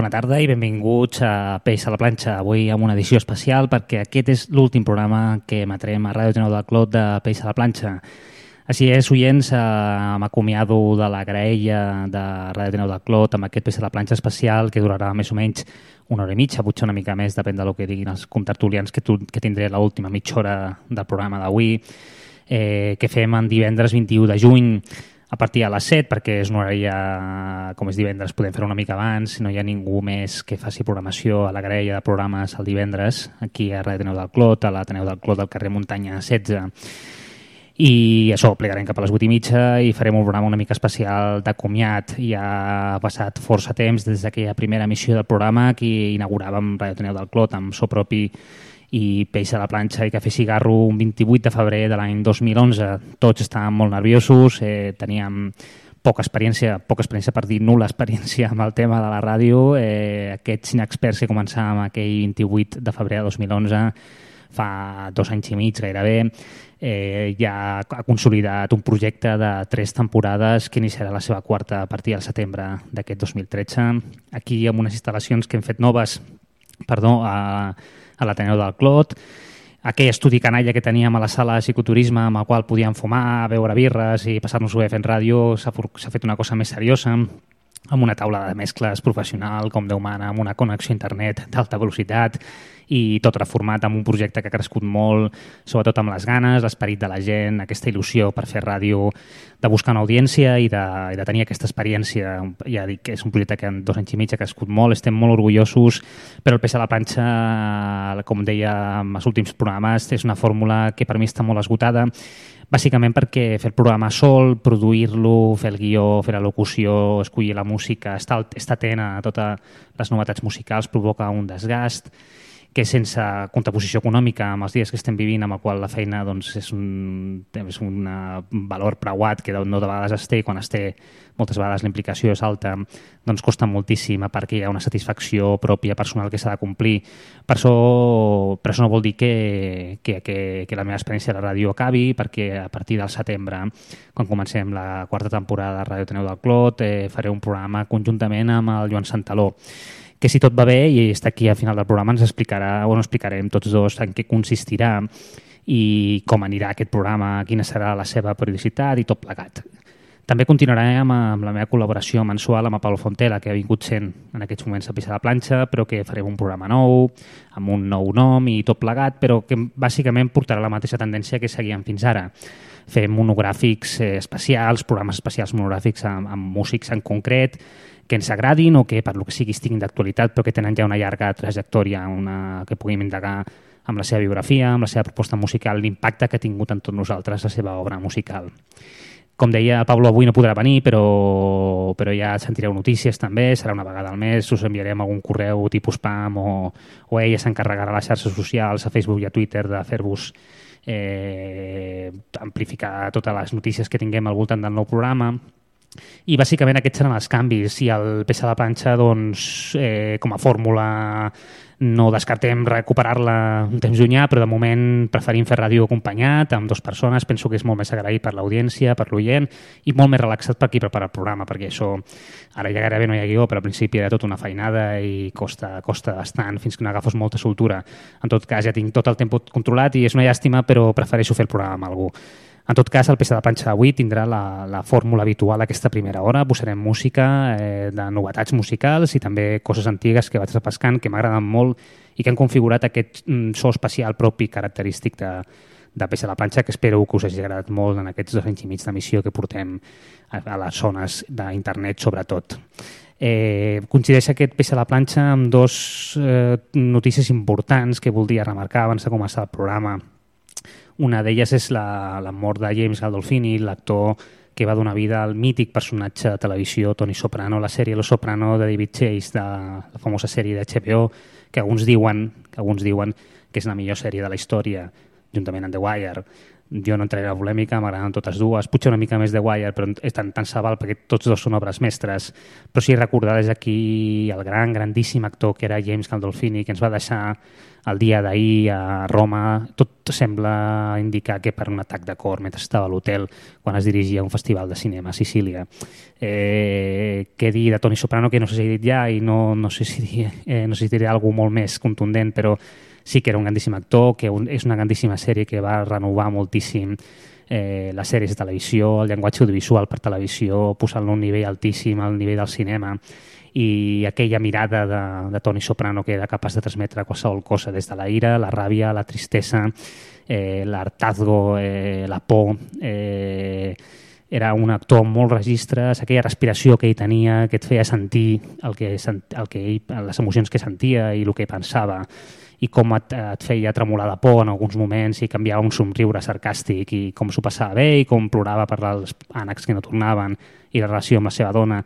Bona tarda i benvinguts a Peix a la planxa. Avui amb una edició especial perquè aquest és l'últim programa que emetrem a Ràdio Teneu del Clot de Peix a la planxa. Així és, oients, eh, m'acomiado de la graella de Ràdio Teneu del Clot amb aquest Peix a la planxa especial que durarà més o menys una hora i mitja, potser una mica més, depèn del que diguin els contertulians que, tu, que tindré l'última mitja hora del programa d'avui, eh, que fem en divendres 21 de juny a partir de les 7, perquè és una hora ja, com és divendres, podem fer una mica abans, no hi ha ningú més que faci programació a la graella de programes el divendres, aquí a Ràdio Teneu del Clot, a l'Ateneu del Clot del carrer Muntanya 16. I això, plegarem cap a les 8 i mitja i farem un programa una mica especial de comiat. Ja ha passat força temps des d'aquella primera emissió del programa que inauguràvem Ràdio Teneu del Clot amb so propi i Peix a la planxa i Cafè Cigarro un 28 de febrer de l'any 2011. Tots estàvem molt nerviosos, eh, teníem poca experiència, poca experiència per dir nul·la experiència amb el tema de la ràdio. Eh, aquests inexperts que començàvem aquell 28 de febrer de 2011 fa dos anys i mig gairebé, eh, ja ha consolidat un projecte de tres temporades que iniciarà la seva quarta a partir del setembre d'aquest 2013. Aquí amb unes instal·lacions que hem fet noves perdó, a, a l'Ateneu del Clot, aquell estudi canalla que teníem a la sala de psicoturisme amb el qual podíem fumar, beure birres i passar-nos-ho bé fent ràdio, s'ha fet una cosa més seriosa, amb una taula de mescles professional, com Déu mana, amb una connexió a internet d'alta velocitat i tot reformat amb un projecte que ha crescut molt, sobretot amb les ganes, l'esperit de la gent, aquesta il·lusió per fer ràdio, de buscar una audiència i de, i de tenir aquesta experiència. Ja dic que és un projecte que en dos anys i mig ha crescut molt, estem molt orgullosos, però el peix a la planxa, com deia en els últims programes, és una fórmula que per mi està molt esgotada bàsicament perquè fer el programa sol, produir-lo, fer el guió, fer la locució, escollir la música, estar, estar atent a totes les novetats musicals provoca un desgast que sense contraposició econòmica amb els dies que estem vivint, amb el qual la feina doncs, és, un, és un valor preuat que no de vegades es té i quan es té moltes vegades la implicació és alta, doncs costa moltíssim perquè hi ha una satisfacció pròpia personal que s'ha de complir. Per això, per això no vol dir que, que, que, que la meva experiència a la ràdio acabi, perquè a partir del setembre, quan comencem la quarta temporada de Ràdio Teneu del Clot, eh, faré un programa conjuntament amb el Joan Santaló que si tot va bé i està aquí al final del programa ens explicarà, o no explicarem tots dos en què consistirà i com anirà aquest programa, quina serà la seva periodicitat i tot plegat. També continuarem amb la meva col·laboració mensual amb Pablo Fontela, que ha vingut sent en aquests moments a Pisa de Planxa, però que farem un programa nou, amb un nou nom i tot plegat, però que bàsicament portarà la mateixa tendència que seguíem fins ara. Fem monogràfics eh, especials, programes especials monogràfics amb, amb músics en concret, que ens agradin o que per lo que sigui estiguin d'actualitat però que tenen ja una llarga trajectòria una, que puguem indagar amb la seva biografia, amb la seva proposta musical, l'impacte que ha tingut en tots nosaltres la seva obra musical. Com deia, Pablo avui no podrà venir, però, però ja sentireu notícies també, serà una vegada al mes, us enviarem algun correu tipus spam o, o ella s'encarregarà a les xarxes socials, a Facebook i a Twitter, de fer-vos eh, amplificar totes les notícies que tinguem al voltant del nou programa i bàsicament aquests seran els canvis i el peça de planxa doncs, eh, com a fórmula no descartem recuperar-la un temps llunyà, però de moment preferim fer ràdio acompanyat amb dues persones, penso que és molt més agraït per l'audiència, per l'oient i molt més relaxat per qui prepara el programa, perquè això ara ja gairebé no hi ha guió, però al principi era tota una feinada i costa, costa bastant fins que no agafes molta soltura. En tot cas ja tinc tot el temps controlat i és una llàstima, però prefereixo fer el programa amb algú. En tot cas, el peça de planxa d'avui tindrà la, la fórmula habitual d'aquesta primera hora. Posarem música eh, de novetats musicals i també coses antigues que vaig repescant, que m'agraden molt i que han configurat aquest mm, so especial propi característic de, de peça de la planxa, que espero que us hagi agradat molt en aquests dos anys i mig d'emissió que portem a, a les zones d'internet, sobretot. Eh, coincideix aquest peça de la planxa amb dos eh, notícies importants que voldria remarcar abans de començar el programa. Una d'elles és la, la mort de James Gandolfini, l'actor que va donar vida al mític personatge de televisió Tony Soprano, la sèrie Lo Soprano de David Chase, de la famosa sèrie de HBO, que alguns diuen que alguns diuen que és la millor sèrie de la història, juntament amb The Wire. Jo no entraré a la polèmica, m'agraden totes dues, potser una mica més The Wire, però és tan, tan sabal perquè tots dos són obres mestres. Però sí recordar des aquí el gran, grandíssim actor que era James Gandolfini, que ens va deixar el dia d'ahir a Roma, tot, sembla indicar que per un atac de cor mentre estava a l'hotel quan es dirigia a un festival de cinema a Sicília. Eh, què dir de Toni Soprano, que no sé si he dit ja i no, no sé si eh, no sé si diré alguna molt més contundent, però sí que era un grandíssim actor, que un, és una grandíssima sèrie que va renovar moltíssim eh, les sèries de televisió, el llenguatge audiovisual per televisió, posant-lo a un nivell altíssim al nivell del cinema i aquella mirada de, de Toni Soprano que era capaç de transmetre qualsevol cosa des de la ira, la ràbia, la tristesa, eh, l'hartazgo, eh, la por... Eh, era un actor amb molts registres, aquella respiració que ell tenia, que et feia sentir el que, el que ell, les emocions que sentia i el que pensava i com et, et feia tremolar de por en alguns moments i canviava un somriure sarcàstic i com s'ho passava bé i com plorava per els ànecs que no tornaven i la relació amb la seva dona.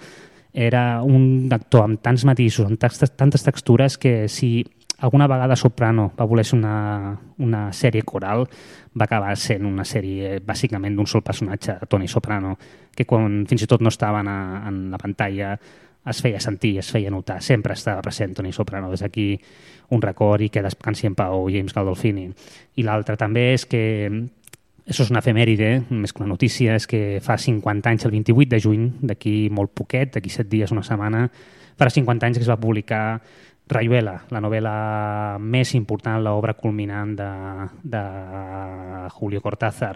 Era un actor amb tants matisos, amb tantes textures que si alguna vegada Soprano va voler ser una, una sèrie coral, va acabar sent una sèrie bàsicament d'un sol personatge, Tony Soprano, que quan fins i tot no estaven en la pantalla es feia sentir, es feia notar, sempre estava present Tony Soprano. Des d'aquí un record i que descansi en pau James Gandolfini. I l'altre també és que això és una efemèride, més que una notícia, és que fa 50 anys, el 28 de juny, d'aquí molt poquet, d'aquí 7 dies, una setmana, farà 50 anys que es va publicar Rayuela, la novel·la més important, l'obra culminant de, de Julio Cortázar,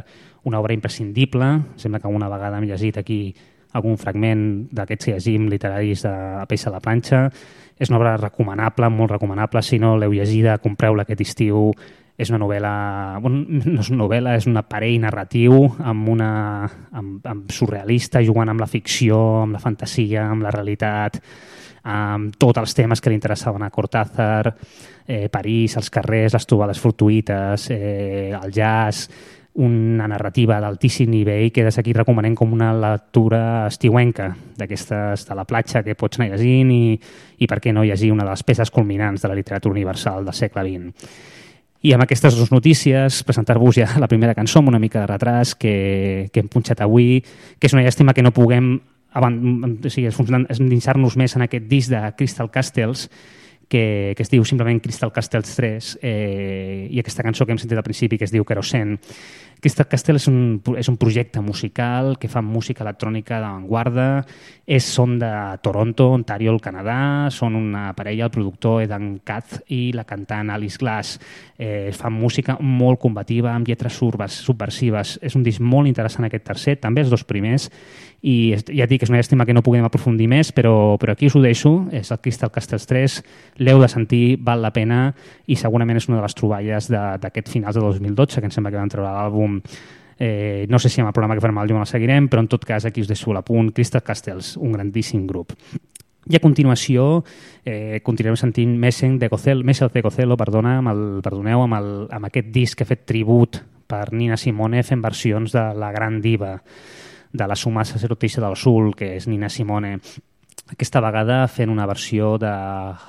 una obra imprescindible, sembla que una vegada hem llegit aquí algun fragment d'aquests llegim literaris de Peix a la planxa, és una obra recomanable, molt recomanable, si no l'heu llegida, compreu-la aquest estiu, és una novel·la, bueno, no és una novel·la, és un aparell narratiu amb una, amb, amb surrealista, jugant amb la ficció, amb la fantasia, amb la realitat, amb tots els temes que li interessaven a Cortázar, eh, París, els carrers, les trobades fortuïtes, eh, el jazz, una narrativa d'altíssim nivell que des d'aquí recomanem com una lectura estiuenca d'aquestes de la platja que pots anar llegint i, i per què no llegir una de les peces culminants de la literatura universal del segle XX. I amb aquestes dues notícies, presentar-vos ja la primera cançó amb una mica de retras que, que hem punxat avui, que és una llàstima que no puguem o endinsar-nos més en aquest disc de Crystal Castles, que, que es diu simplement Crystal Castles 3 eh, i aquesta cançó que hem sentit al principi que es diu Kerosene Crystal Castle és un, és un projecte musical que fa música electrònica d'avantguarda, és, són de Toronto, Ontario, el Canadà, són una parella, el productor Edan Kath i la cantant Alice Glass. Eh, fan música molt combativa, amb lletres subversives. És un disc molt interessant aquest tercer, també els dos primers, i ja dic, és una llàstima que no puguem aprofundir més, però, però aquí us ho deixo, és el Crystal Castles 3, l'heu de sentir, val la pena, i segurament és una de les troballes d'aquest finals de 2012, que em sembla que van treure l'àlbum Eh, no sé si amb el programa que farem al llum el seguirem, però en tot cas aquí us deixo l'apunt Crystal Castles, un grandíssim grup. I a continuació eh, continuem sentint Messen de Cocel, Messel de Cocelo, perdona, amb el, perdoneu, amb, el, amb aquest disc que ha fet tribut per Nina Simone fent versions de la gran diva de la suma sacerdotissa del Sul, que és Nina Simone, aquesta vegada fent una versió de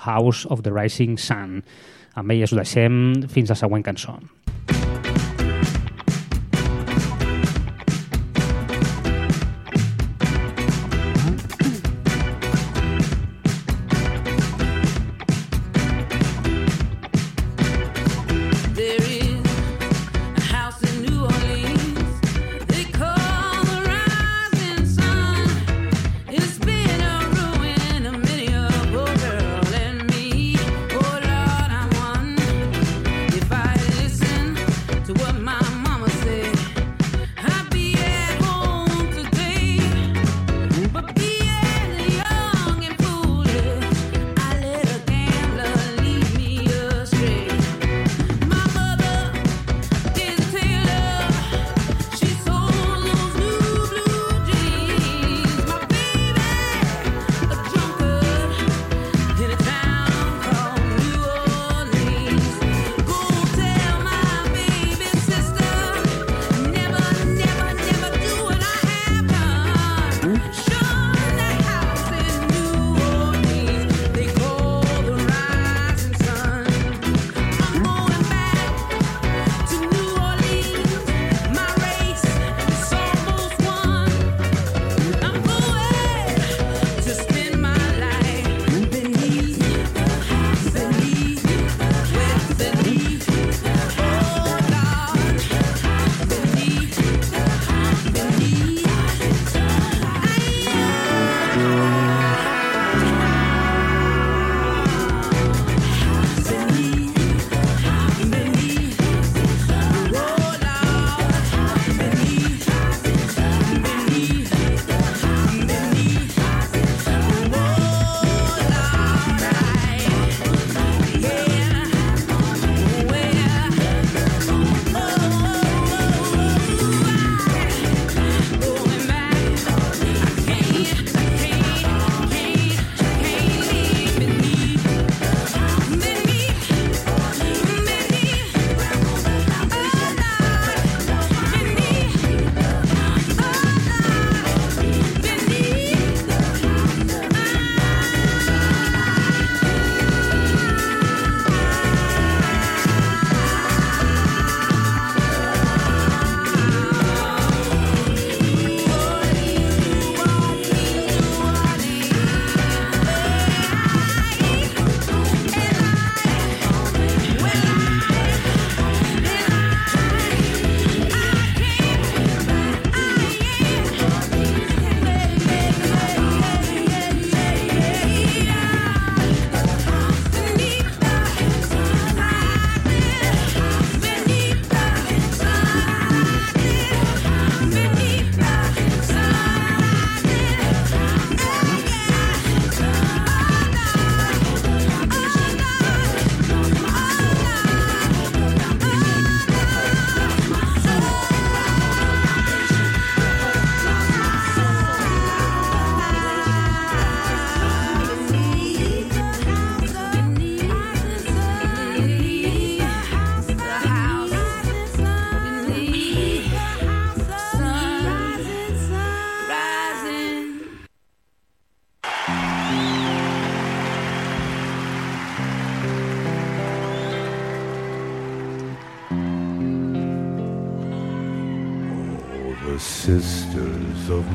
House of the Rising Sun. Amb ella us deixem fins a la següent cançó. listen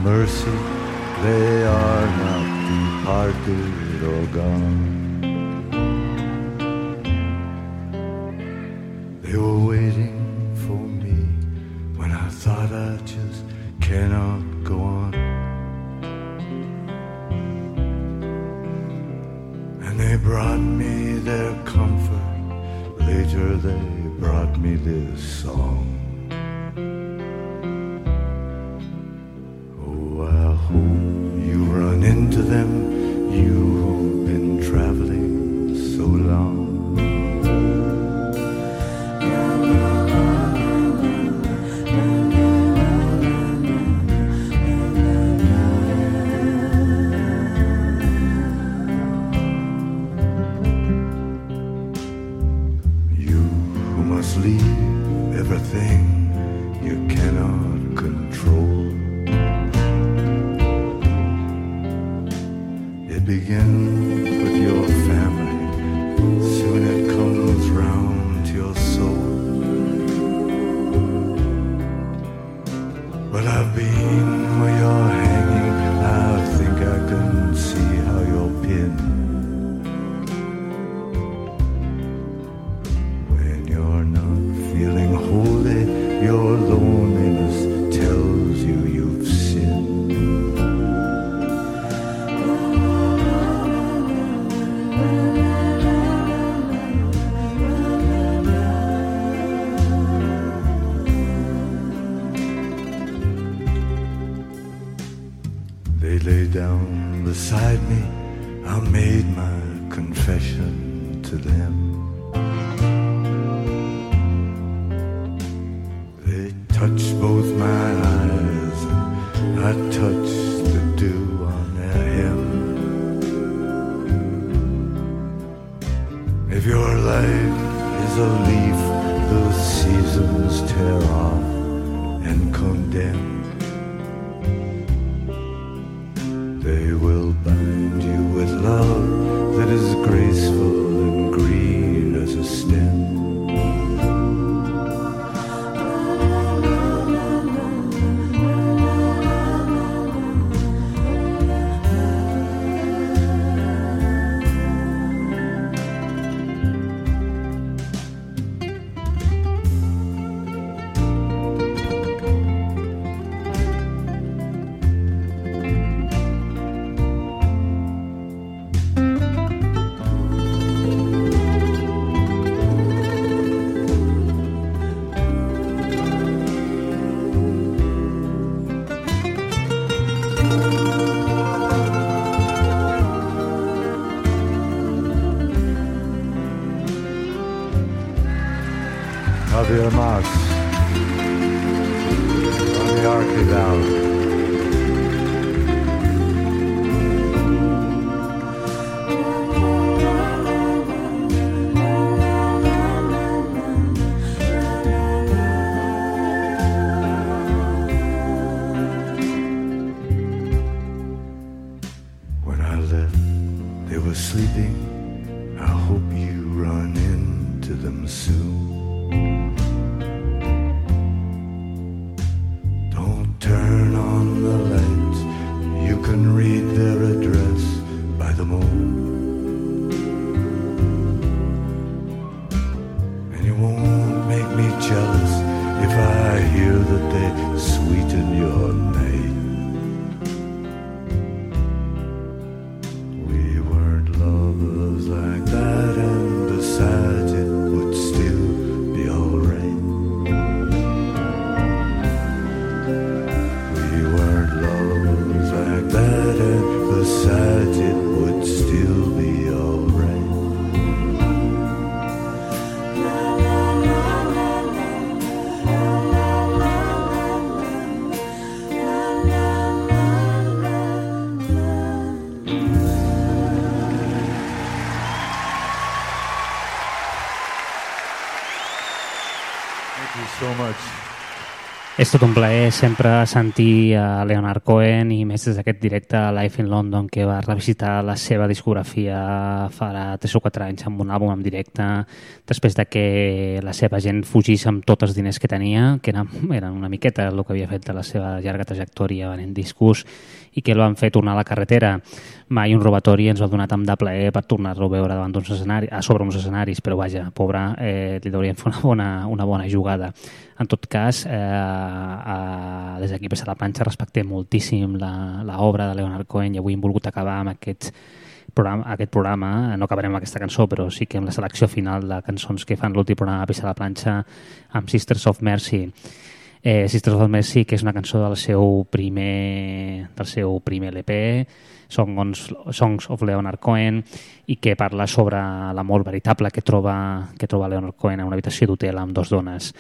mercy, És tot un plaer sempre sentir a Leonard Cohen i més des d'aquest directe Life in London que va revisitar la seva discografia farà 3 o 4 anys amb un àlbum en directe després de que la seva gent fugís amb tots els diners que tenia, que eren, eren una miqueta el que havia fet de la seva llarga trajectòria venent discos i que el van fer tornar a la carretera. Mai un robatori ens va donar tant de plaer per tornar-lo a veure davant d'uns escenaris, a sobre uns escenaris, però vaja, pobre, eh, li deurien fer una bona, una bona jugada. En tot cas, eh, eh, des d'aquí a la planxa respectem moltíssim l'obra de Leonard Cohen i avui hem volgut acabar amb aquest programa, aquest programa, no acabarem amb aquesta cançó, però sí que amb la selecció final de cançons que fan l'últim programa a Pisa la planxa amb Sisters of Mercy. Eh, Sisters of Mercy, que és una cançó del seu primer, del seu primer LP, Songs, Songs of Leonard Cohen, i que parla sobre l'amor veritable que troba, que troba Leonard Cohen en una habitació d'hotel amb dos dones.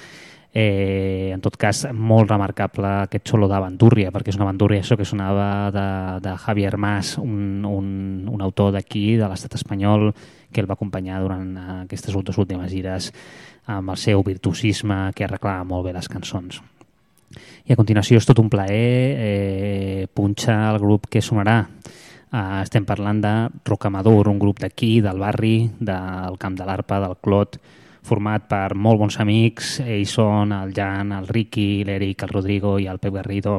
Eh, en tot cas, molt remarcable aquest solo de Bandúrria, perquè és una Bandúrria això que sonava de, de Javier Mas, un, un, un autor d'aquí, de l'estat espanyol, que el va acompanyar durant aquestes dues últimes gires amb el seu virtuosisme que arreglava molt bé les cançons. I a continuació és tot un plaer eh, punxar el grup que sonarà. Eh, estem parlant de Rocamadur, un grup d'aquí, del barri, del Camp de l'Arpa, del Clot, format per molt bons amics, ells són el Jan, el Ricky, l'Eric, el Rodrigo i el Pep Garrido,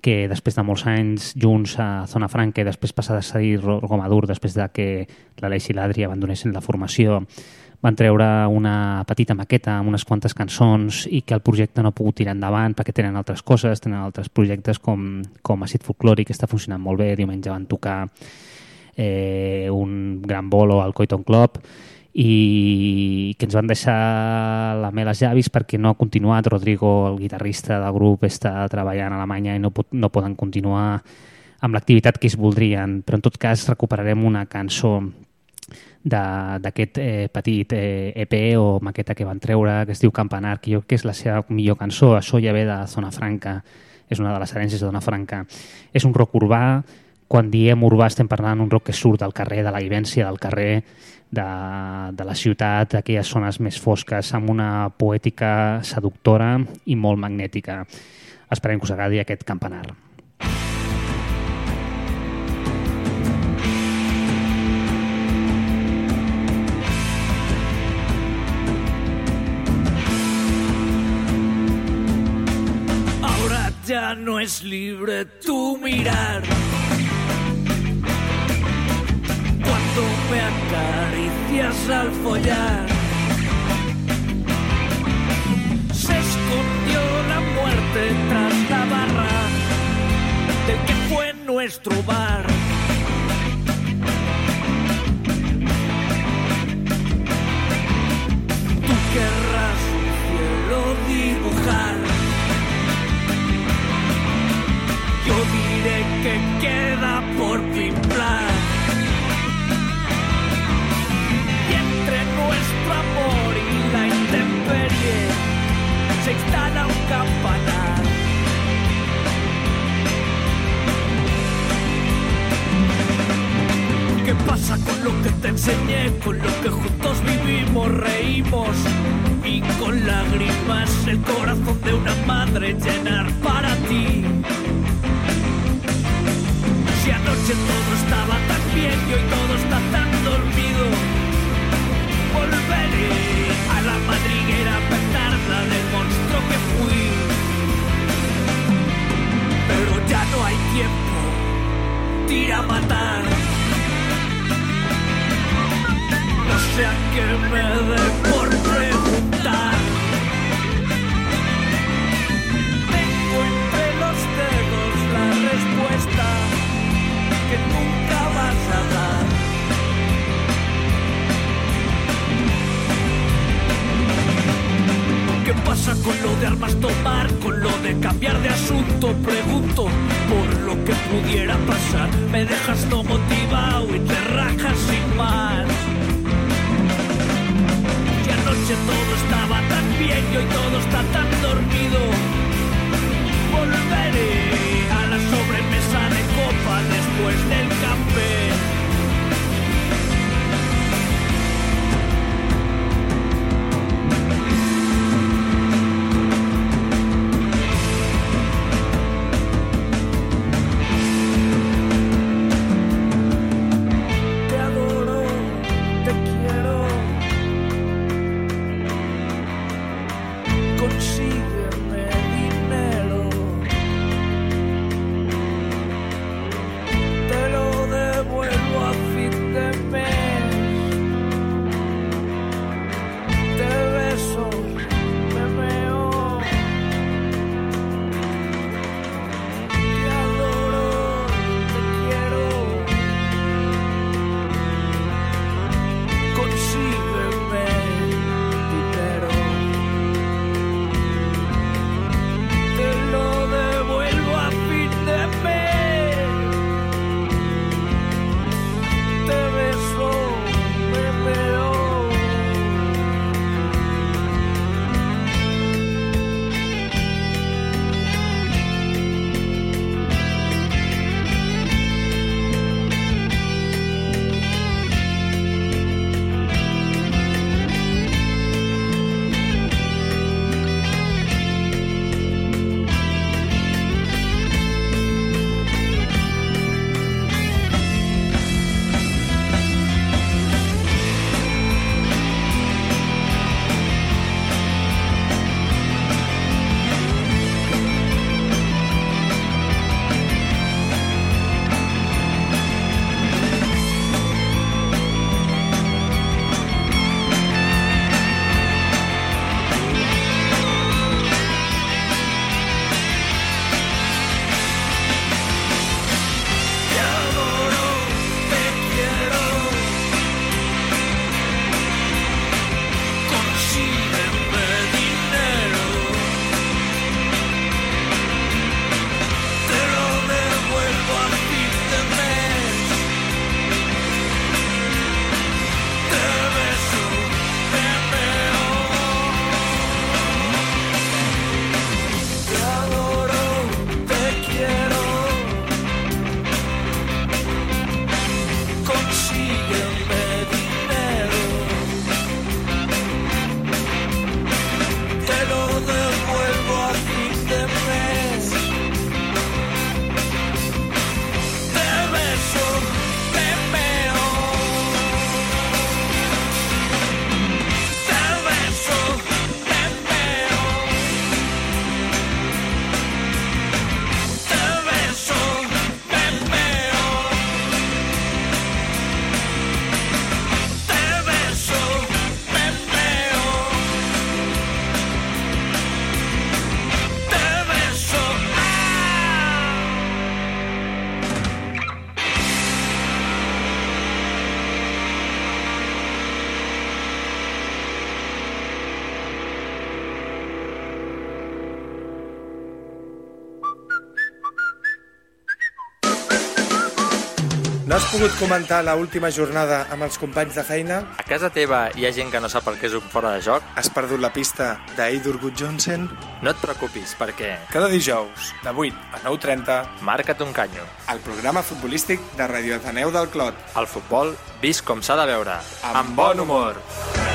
que després de molts anys junts a Zona Franca i després passar a seguir Romadur després de que l'Aleix i l'Adri abandonessin la formació van treure una petita maqueta amb unes quantes cançons i que el projecte no ha pogut tirar endavant perquè tenen altres coses, tenen altres projectes com, com Acid Folklòric, que està funcionant molt bé, diumenge van tocar eh, un gran bolo al Coiton Club i que ens van deixar la mel als llavis perquè no ha continuat. Rodrigo, el guitarrista del grup, està treballant a Alemanya i no, pot, no poden continuar amb l'activitat que es voldrien, però en tot cas recuperarem una cançó d'aquest eh, petit eh, EP o maqueta que van treure, que es diu Campanar, que jo crec que és la seva millor cançó. Això ja ve de Zona Franca, és una de les herències de Zona Franca. És un rock urbà, quan diem urbà estem parlant un rock que surt del carrer, de la vivència del carrer, de, de la ciutat, d'aquelles zones més fosques, amb una poètica seductora i molt magnètica. Esperem que us agradi aquest campanar. Ahora ya no es libre tu mirar cuando me acaricias al follar. Se escondió la muerte tras la barra del que fue nuestro bar. Pasa con lo que te enseñé? Con lo que juntos vivimos, reímos y con lágrimas el corazón de una madre llenar para ti. Si anoche todo estaba tan bien y hoy todo está tan dormido, volveré a la madriguera petarda del monstruo que fui. Pero ya no hay tiempo, tira a matar. No sé a qué me dé por preguntar. Tengo entre los dedos la respuesta que nunca vas a dar. ¿Qué pasa con lo de armas tomar? Con lo de cambiar de asunto, pregunto por lo que pudiera pasar. Me dejas no motivado y te rajas sin más. Todo estaba tan bien y hoy todo está tan No has pogut comentar la última jornada amb els companys de feina? A casa teva hi ha gent que no sap el que és un fora de joc? Has perdut la pista d'Eidur Gudjonsen? No et preocupis, perquè Cada dijous, de 8 a 9.30, marca't un canyo. el programa futbolístic de Radio Ateneu del Clot. El futbol vist com s'ha de veure. Amb bon humor. At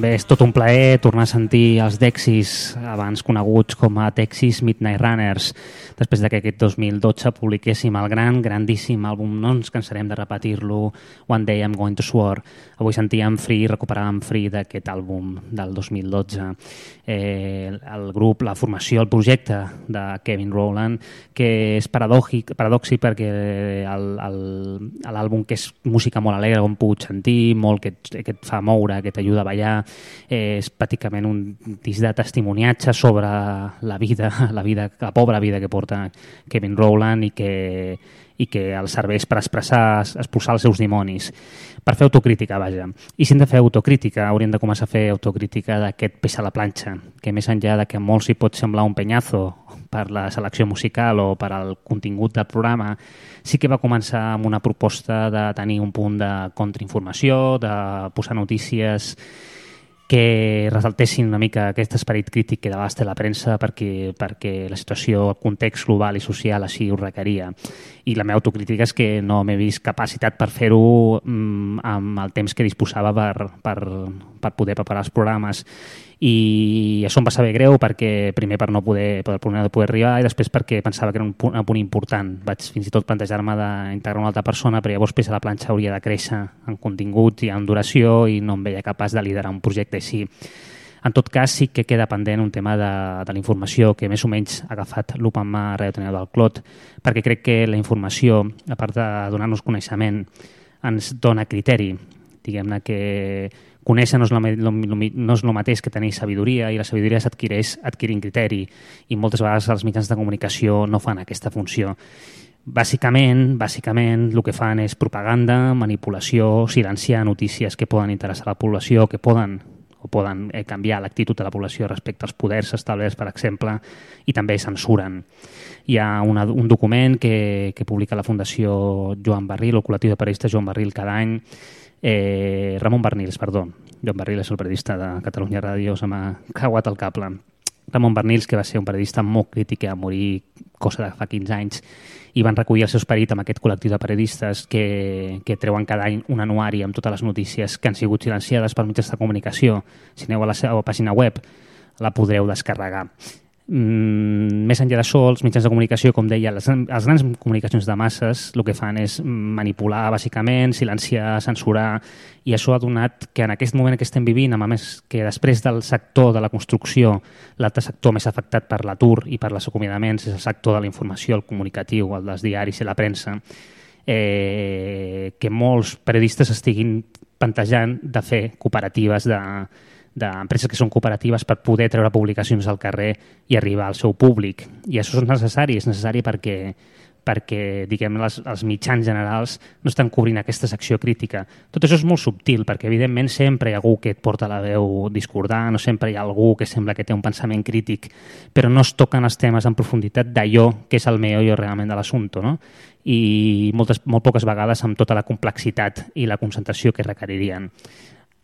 també és tot un plaer tornar a sentir els Dexys, abans coneguts com a Texas Midnight Runners, després de que aquest 2012 publiquéssim el gran, grandíssim àlbum, no ens cansarem de repetir-lo, One Day I'm Going to Swore. Avui sentíem Free, recuperàvem Free d'aquest àlbum del 2012. Eh, el grup, la formació, el projecte de Kevin Rowland, que és paradòxic, paradòxic perquè l'àlbum que és música molt alegre, on puc sentir, molt que, et- que et fa moure, que t'ajuda a ballar, eh, és pràcticament un disc de testimoniatge sobre la vida, la vida, la pobra vida que porta Kevin Rowland i que, i que els serveix per expressar, expulsar els seus dimonis, per fer autocrítica, vaja. I si hem de fer autocrítica, hauríem de començar a fer autocrítica d'aquest peix a la planxa, que més enllà de que a molts hi pot semblar un penyazo per la selecció musical o per al contingut del programa, sí que va començar amb una proposta de tenir un punt de contrainformació, de posar notícies que resaltessin una mica aquest esperit crític que d'abast la premsa perquè, perquè la situació, el context global i social així ho requeria. I la meva autocrítica és que no m'he vist capacitat per fer-ho mm, amb el temps que disposava per, per, per poder preparar els programes. I això em va saber greu perquè primer per no poder, per no poder arribar i després perquè pensava que era un punt, un punt important. Vaig fins i tot plantejar-me d'integrar una altra persona però llavors pesa la planxa hauria de créixer en contingut i en duració i no em veia capaç de liderar un projecte així. En tot cas, sí que queda pendent un tema de, de la informació que més o menys ha agafat l'UPAM a Radio Teneu del Clot, perquè crec que la informació, a part de donar-nos coneixement, ens dona criteri. Diguem-ne que conèixer no és, la, lo, lo, no és el mateix que tenir sabidoria i la sabidoria s'adquireix adquirint criteri i moltes vegades els mitjans de comunicació no fan aquesta funció. Bàsicament, bàsicament el que fan és propaganda, manipulació, silenciar notícies que poden interessar la població, que poden o poden eh, canviar l'actitud de la població respecte als poders establerts, per exemple, i també censuren. Hi ha una, un document que, que publica la Fundació Joan Barril, el col·lectiu de periodistes Joan Barril cada any, eh, Ramon Bernils, perdó. Joan Barril és el periodista de Catalunya Ràdio, se m'ha caguat el cable. Ramon Bernils, que va ser un periodista molt crític que va morir cosa de fa 15 anys, i van recollir el seu esperit amb aquest col·lectiu de periodistes que, que treuen cada any un anuari amb totes les notícies que han sigut silenciades per mitjans de comunicació. Si aneu a la seva pàgina web, la podreu descarregar. Mm, més enllà d'això, els mitjans de comunicació, com deia, les, les grans comunicacions de masses el que fan és manipular, bàsicament, silenciar, censurar, i això ha donat que en aquest moment que estem vivint, a més que després del sector de la construcció, l'altre sector més afectat per l'atur i per les acomiadaments és el sector de la informació, el comunicatiu, el dels diaris i la premsa, eh, que molts periodistes estiguin plantejant de fer cooperatives de, d'empreses que són cooperatives per poder treure publicacions al carrer i arribar al seu públic. I això és necessari, és necessari perquè perquè diguem, les, els mitjans generals no estan cobrint aquesta secció crítica. Tot això és molt subtil, perquè evidentment sempre hi ha algú que et porta la veu discordant, o sempre hi ha algú que sembla que té un pensament crític, però no es toquen els temes en profunditat d'allò que és el meollo realment de l'assumpte, no? i moltes, molt poques vegades amb tota la complexitat i la concentració que requeririen.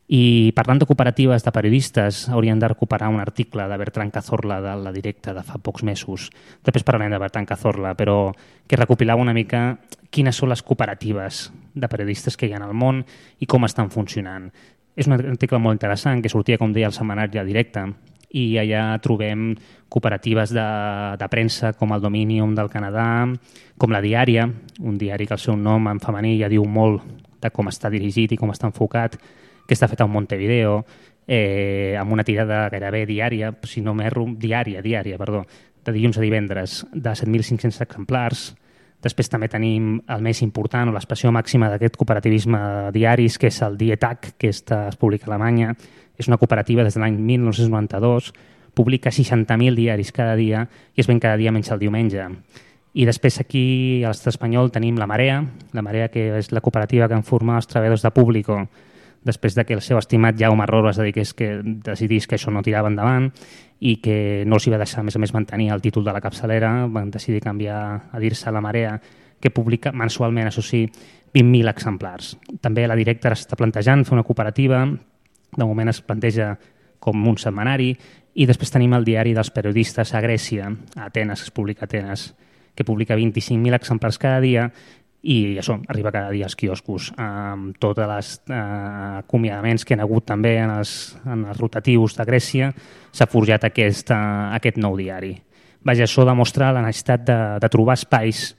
I parlant de cooperatives de periodistes, haurien de recuperar un article de Bertran Cazorla de la directa de fa pocs mesos. Després parlarem de Bertran Cazorla, però que recopilava una mica quines són les cooperatives de periodistes que hi ha al món i com estan funcionant. És un article molt interessant que sortia, com deia, al setmanari directe i allà trobem cooperatives de, de premsa com el Dominium del Canadà, com la Diària, un diari que el seu nom en femení ja diu molt de com està dirigit i com està enfocat, que està feta a Montevideo, eh, amb una tirada gairebé diària, si no m'erro, diària, diària, perdó, de dilluns a divendres, de 7.500 exemplars. Després també tenim el més important o l'expressió màxima d'aquest cooperativisme diaris, que és el Dietac, que està, es publica a Alemanya. És una cooperativa des de l'any 1992, publica 60.000 diaris cada dia i es ven cada dia menys el diumenge. I després aquí a l'estat espanyol tenim la Marea, la Marea que és la cooperativa que en forma els treballadors de Público, després de que el seu estimat Jaume Ror es dediqués que decidís que això no tirava endavant i que no els hi va deixar, a més a més, mantenir el títol de la capçalera, van decidir canviar a dir-se La Marea, que publica mensualment, això sí, 20.000 exemplars. També la directa s'està plantejant fer una cooperativa, de moment es planteja com un setmanari, i després tenim el diari dels periodistes a Grècia, a Atenes, que es publica a Atenes, que publica 25.000 exemplars cada dia i això arriba cada dia als quioscos amb tots els eh, acomiadaments que han hagut també en els, en els rotatius de Grècia s'ha forjat aquest, eh, aquest nou diari. Vaja, això demostra la necessitat de, de trobar espais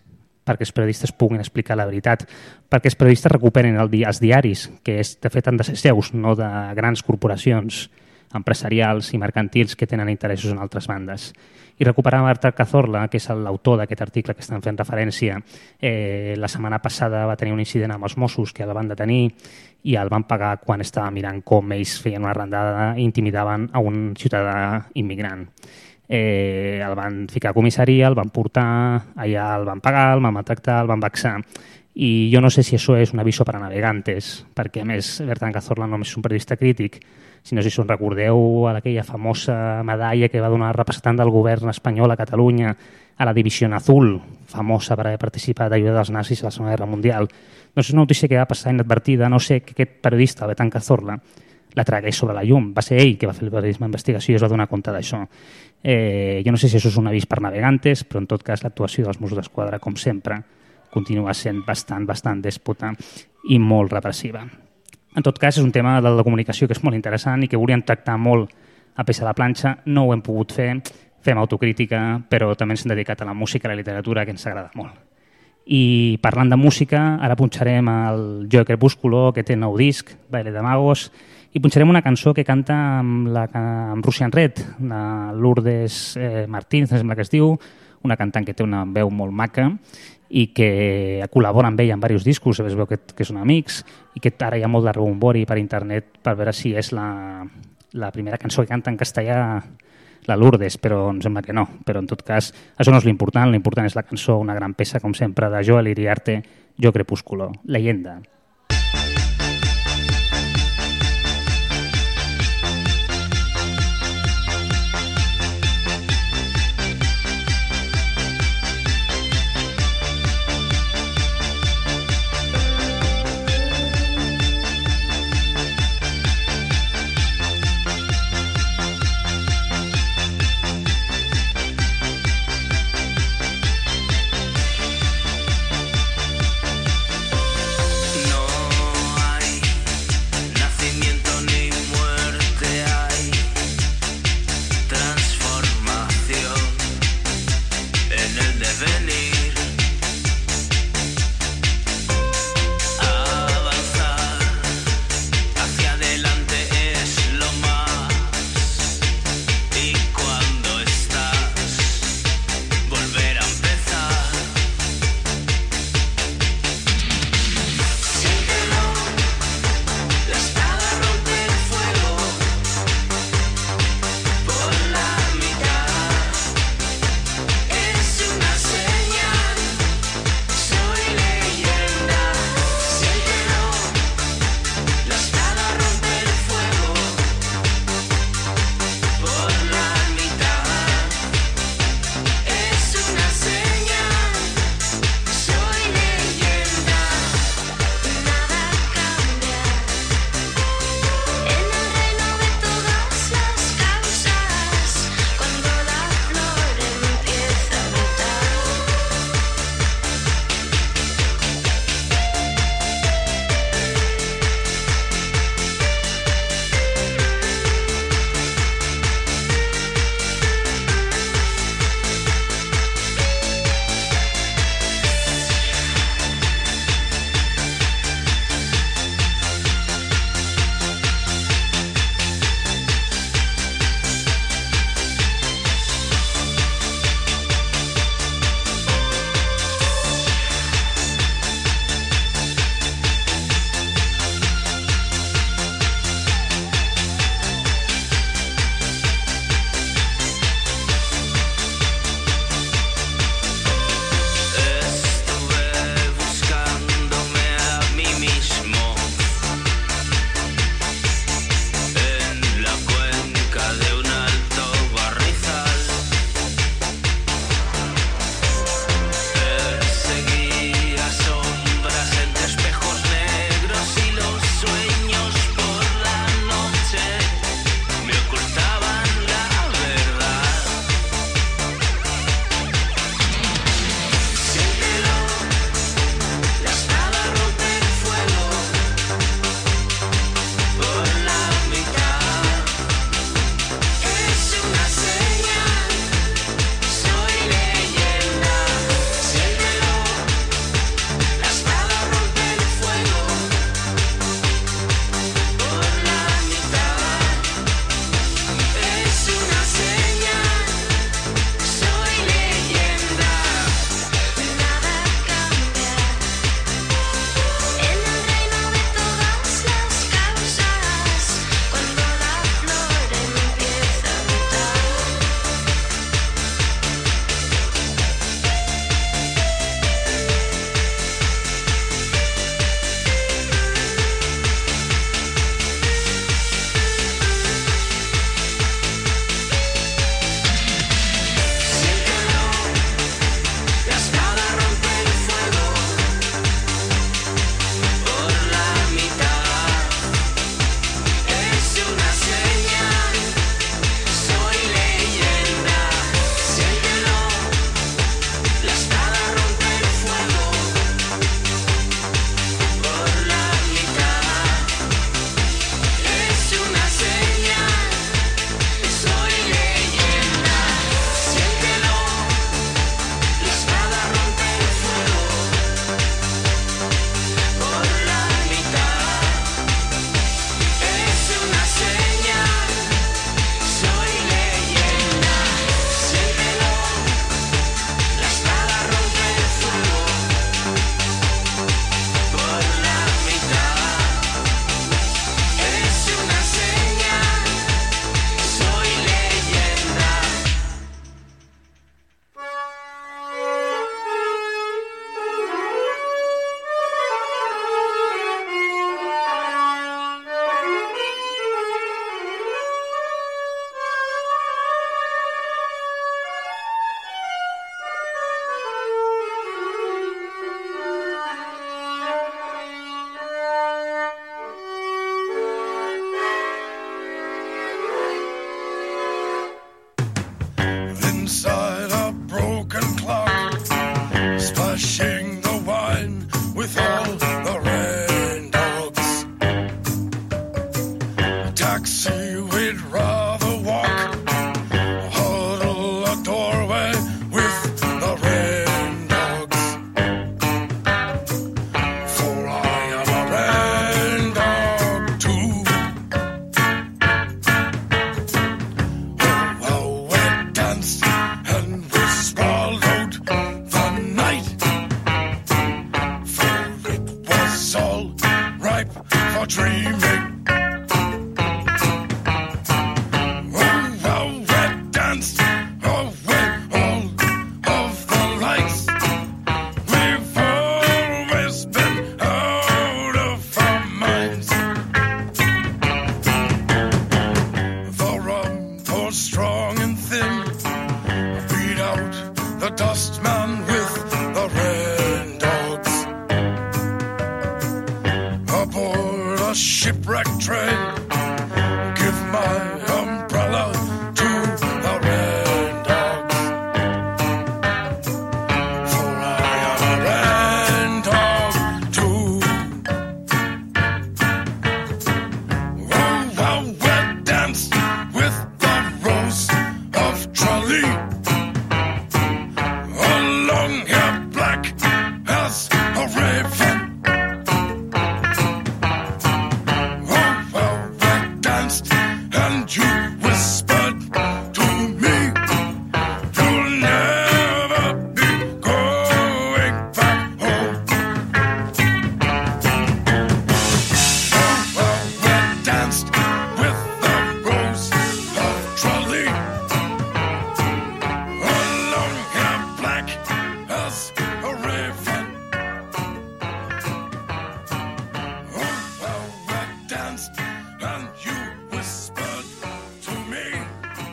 perquè els periodistes puguin explicar la veritat, perquè els periodistes recuperen el, els diaris, que és, de fet han de ser seus, no de grans corporacions empresarials i mercantils que tenen interessos en altres bandes i recuperar Marta Cazorla, que és l'autor d'aquest article que estan fent referència. Eh, la setmana passada va tenir un incident amb els Mossos que el van detenir i el van pagar quan estava mirant com ells feien una randada i intimidaven a un ciutadà immigrant. eh, el van ficar a comissaria, el van portar, allà el van pagar, el van maltractar, el van vexar. I jo no sé si això és un aviso per a navegantes, perquè a més Bertran Cazorla no és un periodista crític, sinó si us recordeu a aquella famosa medalla que va donar representant del govern espanyol a Catalunya a la Divisió Azul, famosa per haver participat d'ajudar dels nazis a la Segona Guerra Mundial. Doncs és una notícia que va passar inadvertida, no sé que aquest periodista, Bertran Cazorla, la tragués sobre la llum. Va ser ell que va fer el periodisme d'investigació i es va donar compte d'això. Eh, jo no sé si això és un avís per navegantes, però en tot cas l'actuació dels Mossos d'Esquadra, com sempre, continua sent bastant, bastant dèspota i molt repressiva. En tot cas, és un tema de la comunicació que és molt interessant i que volíem tractar molt a peça de la planxa. No ho hem pogut fer, fem autocrítica, però també ens hem dedicat a la música i a la literatura, que ens agrada molt. I parlant de música, ara punxarem el Jo Crepúsculo, que té nou disc, Baile de Magos, i punxarem una cançó que canta amb, la, amb Russian Red, de Lourdes eh, Martínez, em sembla que es diu, una cantant que té una veu molt maca i que col·labora amb ella en diversos discos, es veu que, que són amics, i que ara hi ha molt de rebombori per internet per veure si és la, la primera cançó que canta en castellà la Lourdes, però em sembla que no. Però en tot cas, això no és l'important, l'important és la cançó, una gran peça, com sempre, de Joel Iriarte, Jo Crepúsculo, Leyenda.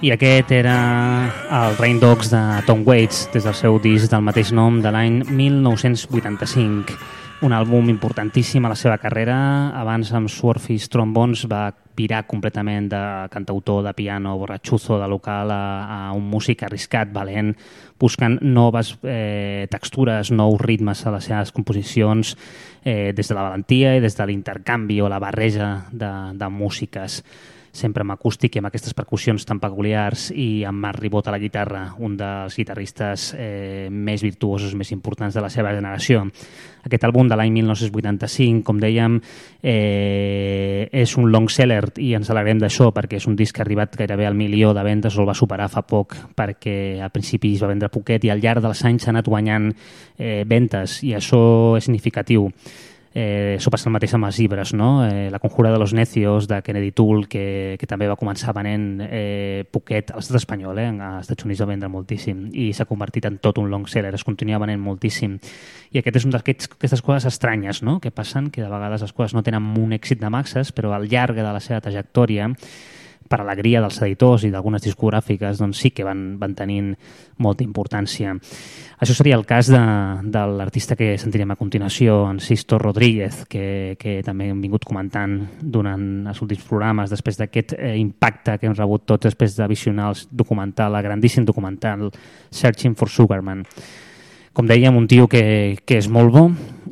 I aquest era el Rain Dogs de Tom Waits, des del seu disc del mateix nom de l'any 1985. Un àlbum importantíssim a la seva carrera. Abans amb Swarfish Trombones va pirar completament de cantautor de piano borratxuzo de local a, a un músic arriscat, valent, buscant noves eh, textures, nous ritmes a les seves composicions eh, des de la valentia i des de l'intercanvi o la barreja de, de músiques sempre amb acústic i amb aquestes percussions tan peculiars i amb Marc Ribot a la guitarra, un dels guitarristes eh, més virtuosos, més importants de la seva generació. Aquest àlbum de l'any 1985, com dèiem, eh, és un long seller i ens alegrem d'això perquè és un disc que ha arribat gairebé al milió de vendes o el va superar fa poc perquè al principi es va vendre poquet i al llarg dels anys s'ha anat guanyant eh, ventes i això és significatiu. Eh, això passa el mateix amb els llibres, no? Eh, la conjura de los necios de Kennedy Toole, que, que també va començar venent eh, poquet a l'estat espanyol, eh? als Estats Units va vendre moltíssim i s'ha convertit en tot un long seller, es continua venent moltíssim. I aquest és un d'aquestes coses estranyes no? que passen, que de vegades les coses no tenen un èxit de maxes, però al llarg de la seva trajectòria per alegria dels editors i d'algunes discogràfiques, doncs sí que van, van tenint molta importància. Això seria el cas de, de l'artista que sentirem a continuació, en Sisto Rodríguez, que, que també hem vingut comentant durant els últims programes, després d'aquest eh, impacte que hem rebut tots després de visionar el documental, el grandíssim documental Searching for Sugarman. Com dèiem, un tio que, que és molt bo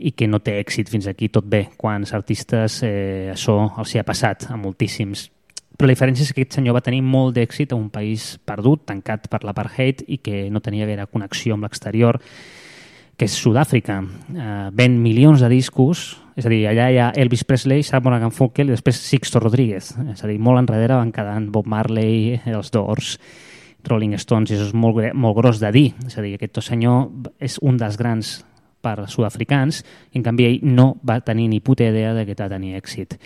i que no té èxit fins aquí tot bé. Quants artistes eh, això els hi ha passat a moltíssims però la diferència és que aquest senyor va tenir molt d'èxit a un país perdut, tancat per l'apartheid i que no tenia gaire connexió amb l'exterior, que és Sud-àfrica. Eh, ven milions de discos, és a dir, allà hi ha Elvis Presley, Simon Garfunkel i després Sixto Rodríguez. És a dir, molt enrere van quedant Bob Marley, els Doors, Rolling Stones, i això és molt, molt gros de dir. És a dir, aquest senyor és un dels grans per sud-africans, i en canvi ell no va tenir ni puta idea de que va tenir èxit.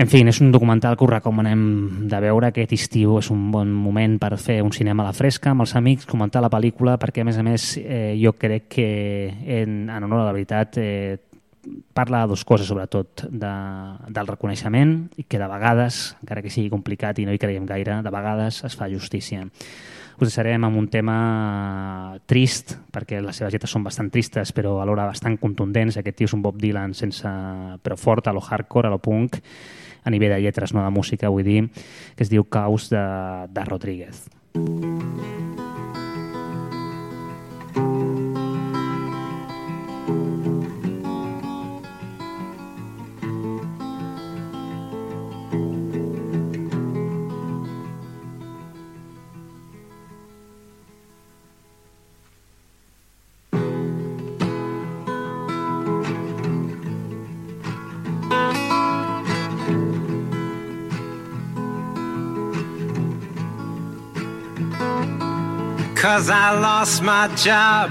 En fi, és un documental que us recomanem de veure aquest estiu. És un bon moment per fer un cinema a la fresca amb els amics, comentar la pel·lícula, perquè a més a més eh, jo crec que en, en honor a la veritat eh, parla de dues coses sobretot de, del reconeixement i que de vegades, encara que sigui complicat i no hi creiem gaire, de vegades es fa justícia. Us deixarem amb un tema trist, perquè les seves lletres són bastant tristes, però alhora bastant contundents. Aquest tio és un Bob Dylan sense, però fort a lo hardcore, a lo punk, a nivell de lletres, no de música, vull dir, que es diu Caus de, de Rodríguez. I lost my job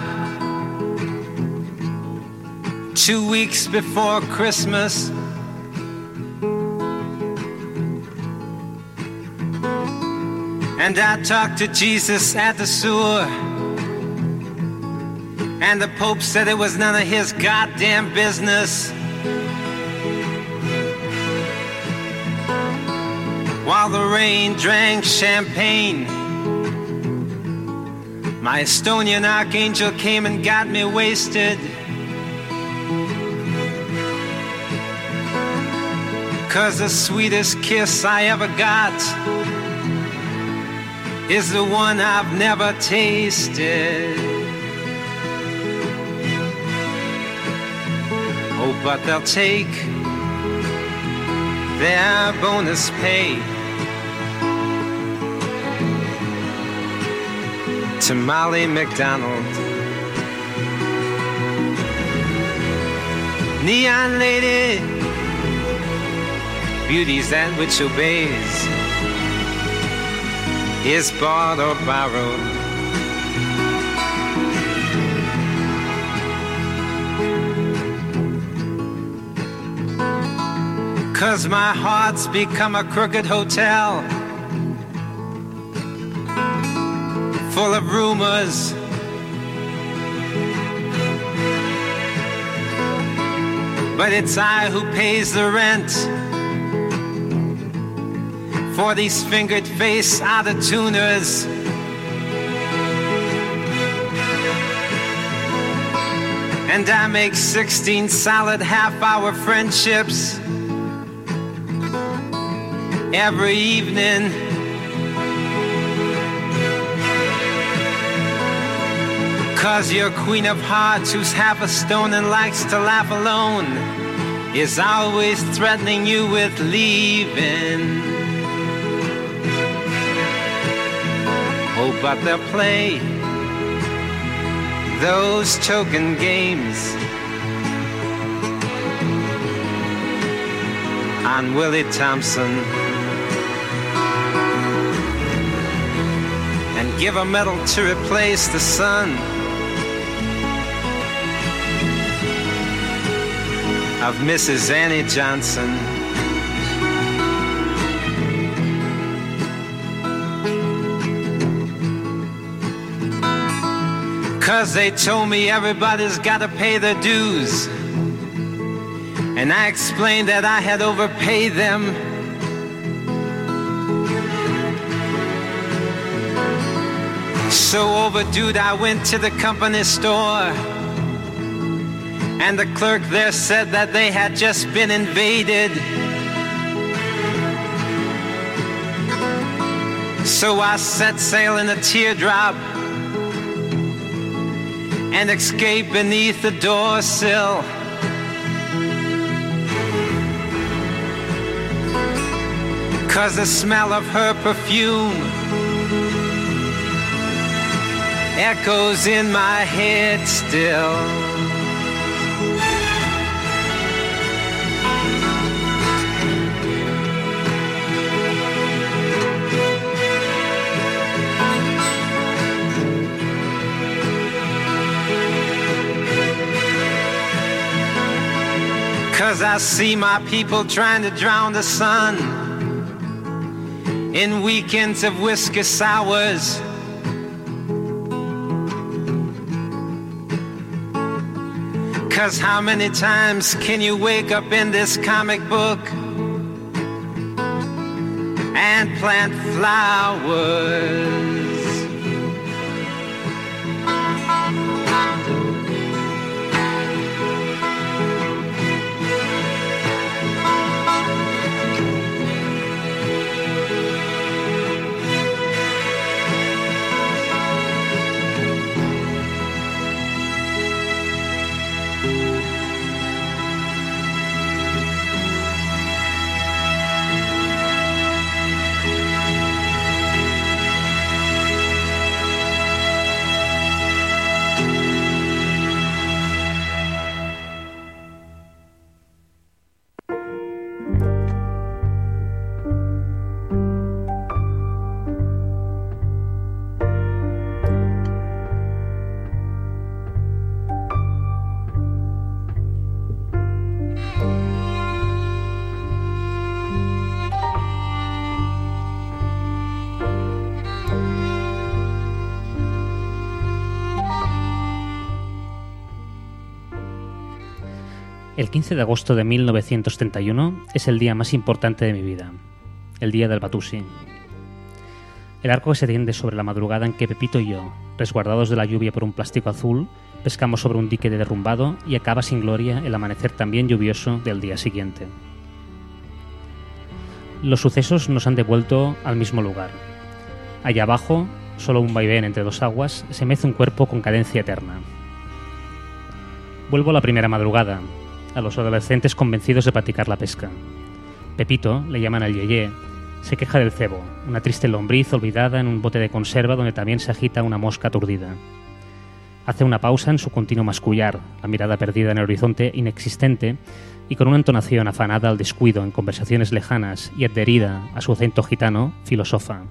two weeks before Christmas. And I talked to Jesus at the sewer. And the Pope said it was none of his goddamn business. While the rain drank champagne My Estonian archangel came and got me wasted. Cause the sweetest kiss I ever got is the one I've never tasted. Oh, but they'll take their bonus pay to Molly McDonald. Neon lady, beauty's that which obeys, is bought or borrowed. Cause my heart's become a crooked hotel full of rumors. But it's I who pays the rent for these fingered face out of tuners. And I make 16 solid half hour friendships every evening. Cause your queen of hearts, who's half a stone and likes to laugh alone, is always threatening you with leaving. Oh, but they'll play those token games on Willie Thompson. And give a medal to replace the sun of Mrs. Annie Johnson. Cause they told me everybody's gotta pay their dues. And I explained that I had overpaid them. So overdue, I went to the company store. And the clerk there said that they had just been invaded. So I set sail in a teardrop and escaped beneath the door sill. Cause the smell of her perfume echoes in my head still. Cause I see my people trying to drown the sun in weekends of whiskey sours. Cause how many times can you wake up in this comic book and plant flowers? 15 de agosto de 1931 es el día más importante de mi vida, el día del Batusi. El arco que se tiende sobre la madrugada en que Pepito y yo resguardados de la lluvia por un plástico azul, pescamos sobre un dique derrumbado y acaba sin gloria el amanecer también lluvioso del día siguiente. Los sucesos nos han devuelto al mismo lugar. Allá abajo, solo un vaivén entre dos aguas, se mece un cuerpo con cadencia eterna. Vuelvo a la primera madrugada, a los adolescentes convencidos de practicar la pesca. Pepito, le llaman al yeye, se queja del cebo, una triste lombriz olvidada en un bote de conserva donde también se agita una mosca aturdida. Hace una pausa en su continuo mascullar, la mirada perdida en el horizonte inexistente, y con una entonación afanada al descuido en conversaciones lejanas y adherida a su acento gitano, filosofa.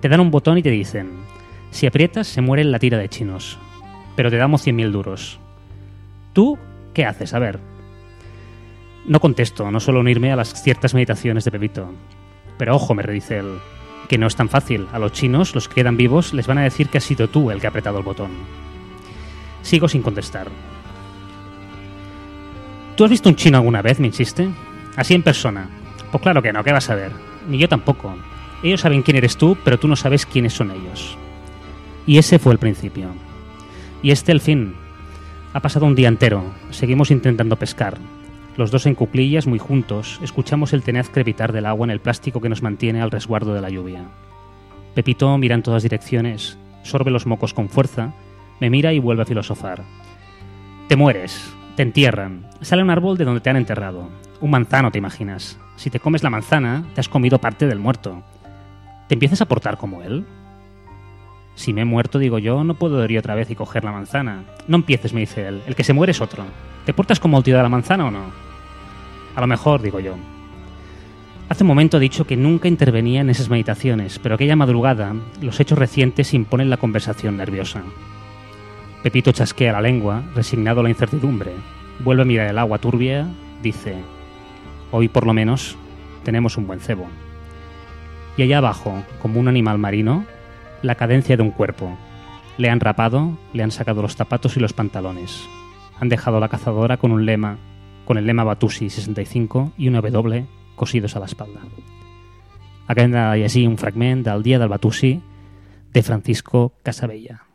Te dan un botón y te dicen, si aprietas se muere la tira de chinos, pero te damos 100.000 duros. ¿Tú qué haces? A ver. No contesto, no suelo unirme a las ciertas meditaciones de Pepito. Pero ojo, me redice él, que no es tan fácil. A los chinos, los que quedan vivos, les van a decir que has sido tú el que ha apretado el botón. Sigo sin contestar. ¿Tú has visto un chino alguna vez? me insiste. Así en persona. Pues claro que no, ¿qué vas a ver? Ni yo tampoco. Ellos saben quién eres tú, pero tú no sabes quiénes son ellos. Y ese fue el principio. Y este el fin. Ha pasado un día entero. Seguimos intentando pescar. Los dos en cuclillas, muy juntos, escuchamos el tenaz crepitar del agua en el plástico que nos mantiene al resguardo de la lluvia. Pepito mira en todas direcciones, sorbe los mocos con fuerza, me mira y vuelve a filosofar. Te mueres, te entierran, sale un árbol de donde te han enterrado. Un manzano, te imaginas. Si te comes la manzana, te has comido parte del muerto. ¿Te empiezas a portar como él? Si me he muerto, digo yo, no puedo ir otra vez y coger la manzana. No empieces, me dice él. El que se muere es otro. ¿Te portas como el tío la manzana o no? A lo mejor, digo yo. Hace un momento he dicho que nunca intervenía en esas meditaciones, pero aquella madrugada los hechos recientes imponen la conversación nerviosa. Pepito chasquea la lengua, resignado a la incertidumbre. Vuelve a mirar el agua turbia, dice, hoy por lo menos tenemos un buen cebo. Y allá abajo, como un animal marino, la cadencia de un cuerpo. Le han rapado, le han sacado los zapatos y los pantalones. Han dejado la cazadora con un lema, con el lema Batusi 65 i una W cosidos a l'espalda. Acabem de llegir un fragment del Dia del Batusi de Francisco Casabella.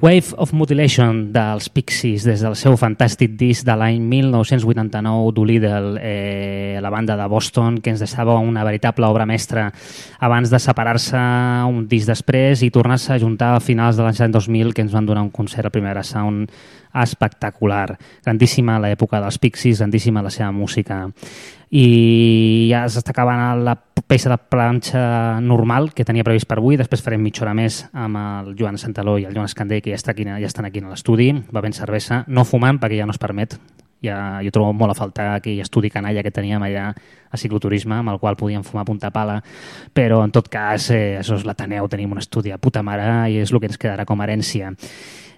Wave of Mutilation dels Pixies des del seu fantàstic disc de l'any 1989 d'Ulidel, eh, la banda de Boston, que ens deixava una veritable obra mestra abans de separar-se un disc després i tornar-se a juntar a finals de l'any 2000 que ens van donar un concert a Primera Sound espectacular. Grandíssima l'època dels Pixies, grandíssima la seva música. i ja s'està acabant la peça de planxa normal que tenia previst per avui, després farem mitja hora més amb el Joan Santaló i el Joan Escandé que ja, està aquí, ja estan aquí a l'estudi, bevent cervesa, no fumant perquè ja no es permet, ja, jo trobo molt a faltar aquell estudi canalla que teníem allà a cicloturisme, amb el qual podíem fumar punta pala, però en tot cas, eh, això és l'Ateneu, tenim un estudi a puta mare i és el que ens quedarà com a herència.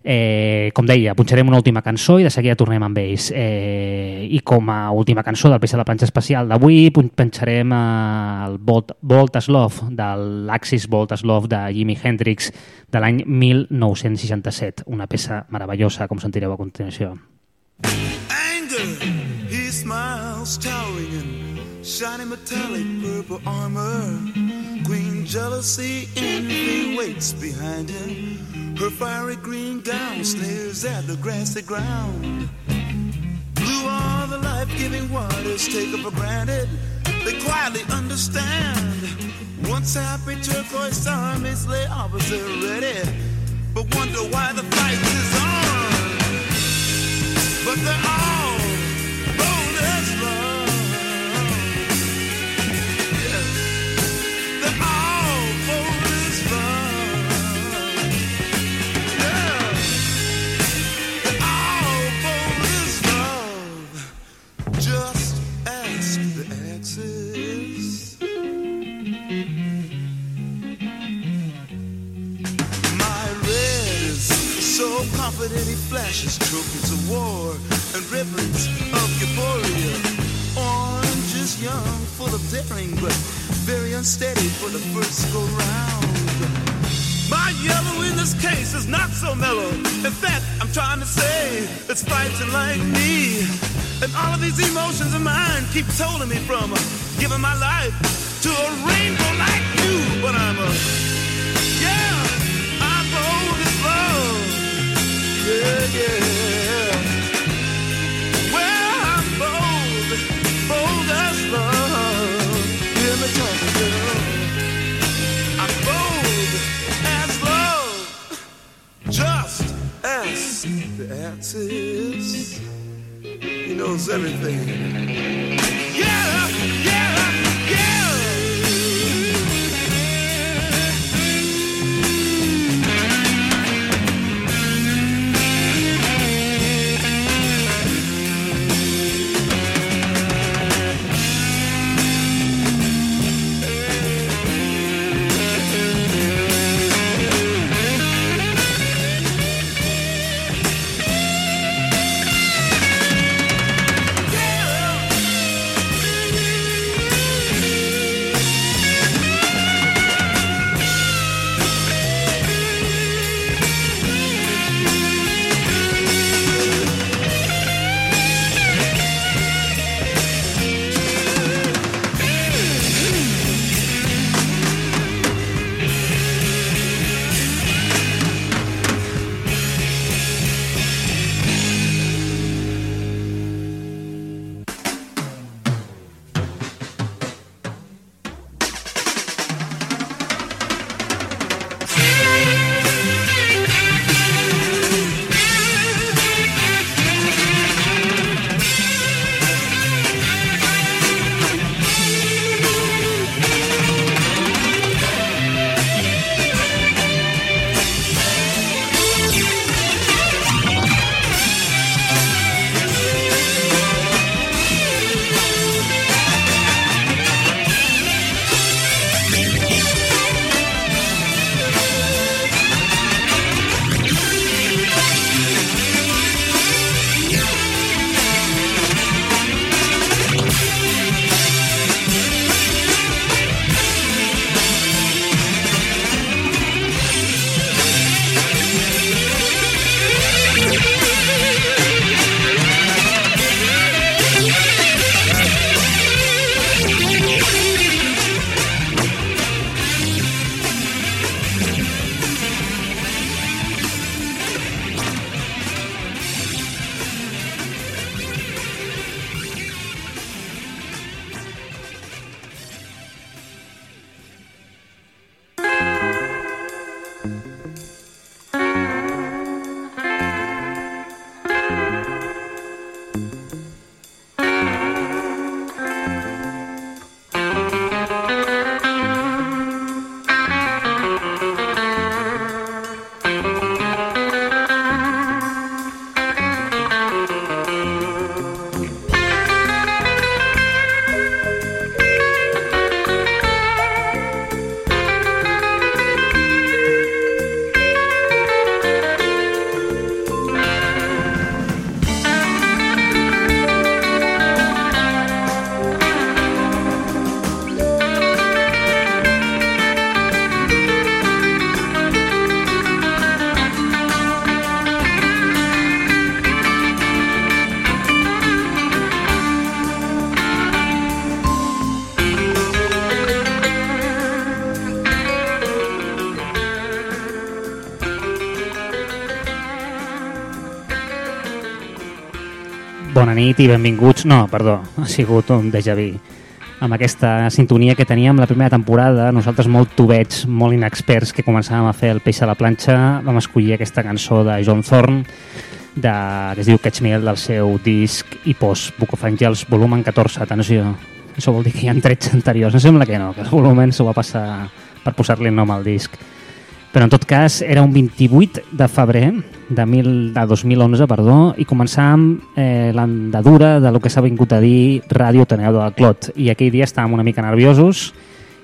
Eh, com deia, punxarem una última cançó i de seguida tornem amb ells. Eh, I com a última cançó del Peix de la planxa especial d'avui pun- punxarem eh, el Volt, Volt as Love, de l'Axis Volt as Love de Jimi Hendrix de l'any 1967. Una peça meravellosa, com sentireu a continuació. anger. He smiles, towering in shiny metallic purple armor. Jealousy, envy waits behind him. Her fiery green gown sneers at the grassy ground. Blue are the life-giving waters taken for granted. They quietly understand. Once happy turquoise armies lay opposite ready, but wonder why the fight is on. But they're all confident he flashes trophies of war and ribbons of euphoria. Orange is young, full of daring, but very unsteady for the first go round. My yellow in this case is not so mellow. In fact, I'm trying to say it's fighting like me. And all of these emotions of mine keep holding me from giving my life to a rainbow like you. But I'm a, yeah, He knows everything. Yeah, yeah. Nit i benvinguts. No, perdó, ha sigut un déjà vu. Amb aquesta sintonia que teníem la primera temporada, nosaltres molt tubets, molt inexperts, que començàvem a fer el peix a la planxa, vam escollir aquesta cançó de John Thorne, de, que es diu Catch Me del seu disc i post Book of Angels, volumen 14. Atenció, això vol dir que hi ha trets anteriors. Em sembla que no, que el volumen s'ho va passar per posar-li nom al disc. Però en tot cas era un 28 de febrer de, mil, de 2011 perdó, i començàvem eh, l'andadura de lo que s'ha vingut a dir Ràdio Teneu del Clot. I aquell dia estàvem una mica nerviosos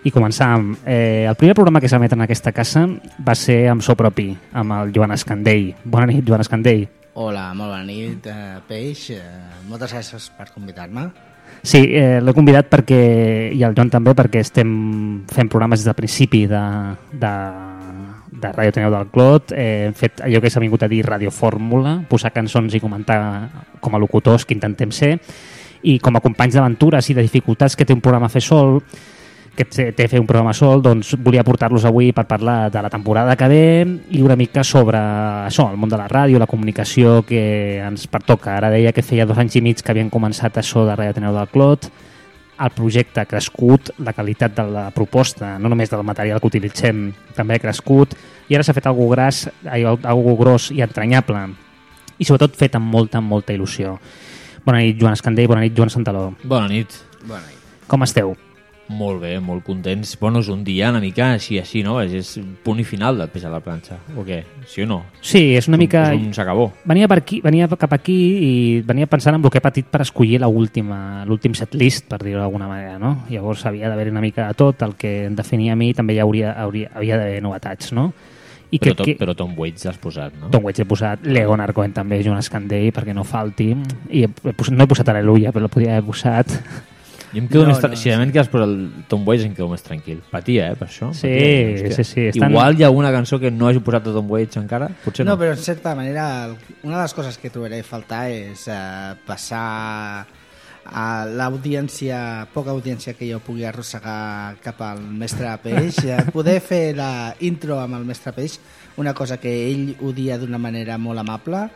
i començàvem. Eh, el primer programa que s'emet en aquesta casa va ser amb so propi, amb el Joan Escandell. Bona nit, Joan Escandell. Hola, molt bona nit, eh, Peix. Eh, moltes gràcies per convidar-me. Sí, eh, l'he convidat perquè, i el Joan també, perquè estem fent programes des del principi de, de, de Ràdio Teneu del Clot. Eh, hem fet allò que s'ha vingut a dir radiofórmula, posar cançons i comentar com a locutors que intentem ser, i com a companys d'aventures i de dificultats que té un programa fer sol, que té, té fer un programa sol, doncs volia portar-los avui per parlar de la temporada que ve i una mica sobre això, el món de la ràdio, la comunicació que ens pertoca. Ara deia que feia dos anys i mig que havien començat això de Ràdio Teneu del Clot, el projecte ha crescut, la qualitat de la proposta, no només del material que utilitzem, també ha crescut, i ara s'ha fet algo gras, algo gros i entranyable, i sobretot fet amb molta, molta il·lusió. Bona nit, Joan Escandell, bona nit, Joan Santaló. Bona nit. Bona nit. Com esteu? Molt bé, molt contents. Bueno, és un dia una mica així, així, no? És, és punt i final del peix a la planxa. O què? Sí o no? Sí, és una mica... És un s'acabó. Venia, per aquí, venia cap aquí i venia pensant en el que he patit per escollir la última- l'últim setlist, per dir-ho d'alguna manera, no? Llavors havia d'haver una mica de tot, el que em definia a mi també hi hauria, hauria, havia d'haver novetats, no? I Però, que, to, que, però Tom Waits l'has posat, no? Tom Waits he posat, Leonard Cohen també, Joan Escandell, perquè no falti, i he, he posat, no he posat Aleluia, però el podia haver posat. Jo em quedo No, més... tra- no, si realment que has posat el Tom Waits em quedo més tranquil. Patia, eh, per això. Sí, Patia, sí, sí, estan- Igual hi ha alguna cançó que no hagi posat a Tom Waits encara? Potser no. No, però en certa manera, una de les coses que trobaré a faltar és eh, passar a l'audiència, poca audiència que jo pugui arrossegar cap al mestre Peix, eh, poder fer la intro amb el mestre Peix, una cosa que ell odia d'una manera molt amable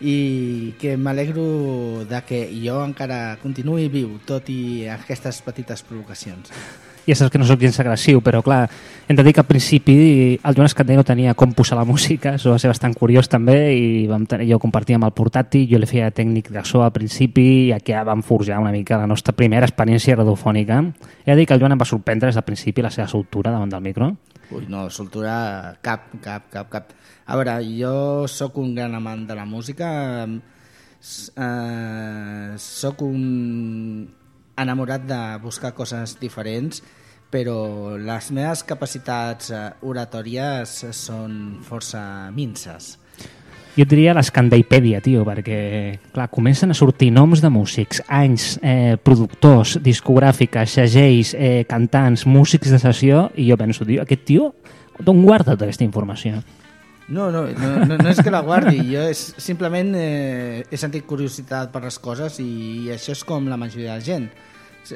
i que m'alegro de que jo encara continuï viu, tot i aquestes petites provocacions. Ja saps que no sóc gens agressiu, però clar, hem de dir que al principi el Joan Escandell no tenia com posar la música, això va ser bastant curiós també, i vam tenir, jo compartia amb el portàtil, jo li feia tècnic de so al principi, i aquí ja vam forjar una mica la nostra primera experiència radiofònica. He de dir que el Joan em va sorprendre des del principi la seva soltura davant del micro. Ui, no, soltura cap, cap, cap, cap. A veure, jo sóc un gran amant de la música, eh, sóc un enamorat de buscar coses diferents, però les meves capacitats eh, oratòries són força minces. Jo et diria l'escandeipèdia, tio, perquè, clar, comencen a sortir noms de músics, anys, eh, productors, discogràfiques, segells, eh, cantants, músics de sessió, i jo penso, tio, aquest tio, d'on guarda tota aquesta informació? No, no, no, no, no és que la guardi, jo és, simplement eh, he sentit curiositat per les coses i això és com la majoria de la gent.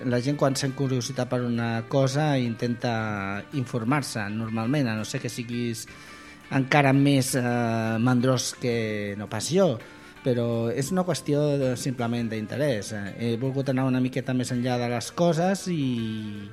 La gent quan sent curiositat per una cosa intenta informar-se normalment, a no ser que siguis encara més eh, mandrós que no pas jo, però és una qüestió de, simplement d'interès. Eh, He volgut anar una miqueta més enllà de les coses i,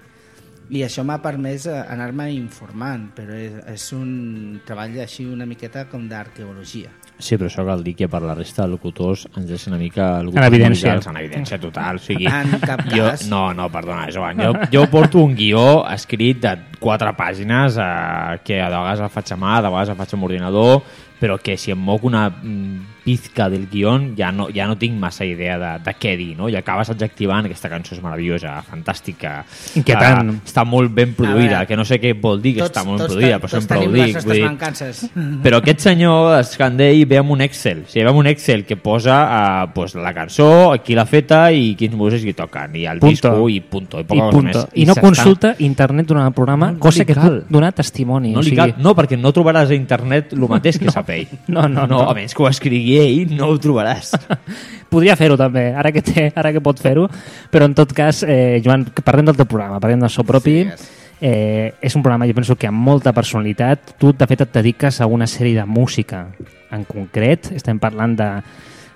i això m'ha permès eh, anar-me informant, però és, és un treball així una miqueta com d'arqueologia. Sí, però això cal dir que per la resta de locutors ens deixa una mica... En evidència. En evidència total. O sigui, En cap jo, cas. no, no, perdona, Joan. Jo, jo porto un guió escrit de quatre pàgines eh, que a vegades el faig a mà, a vegades el faig amb ordinador, però que si em moc una mm, pizca del guió ja no, ja no tinc massa idea de, de què dir, no? I acabes adjectivant, aquesta cançó és meravellosa, fantàstica. Inquietant. Eh, està molt ben produïda, veure, que no sé què vol dir que està molt ben produïda, però tots sempre ho dic. vull dir, però aquest senyor, Escandell, ve amb un Excel. O sigui, ve amb un Excel que posa uh, pues, la cançó, qui l'ha feta i quins músics hi toquen. I el Punto. disco i punto. I, I, punto. més. I no s'estan- consulta internet durant el programa, No, no cosa li que cal. pot donar testimoni. No, o sigui, cal, no, perquè no trobaràs a internet el mateix que sap ell. No, no, no. A menys que ho escrigui ell, no ho trobaràs. Podria fer-ho també, ara que, té, ara que pot fer-ho, però en tot cas, eh, Joan, parlem del teu programa, parlem del so propi, Sí, eh, és un programa, jo penso que amb molta personalitat, tu de fet et dediques a una sèrie de música en concret, estem parlant de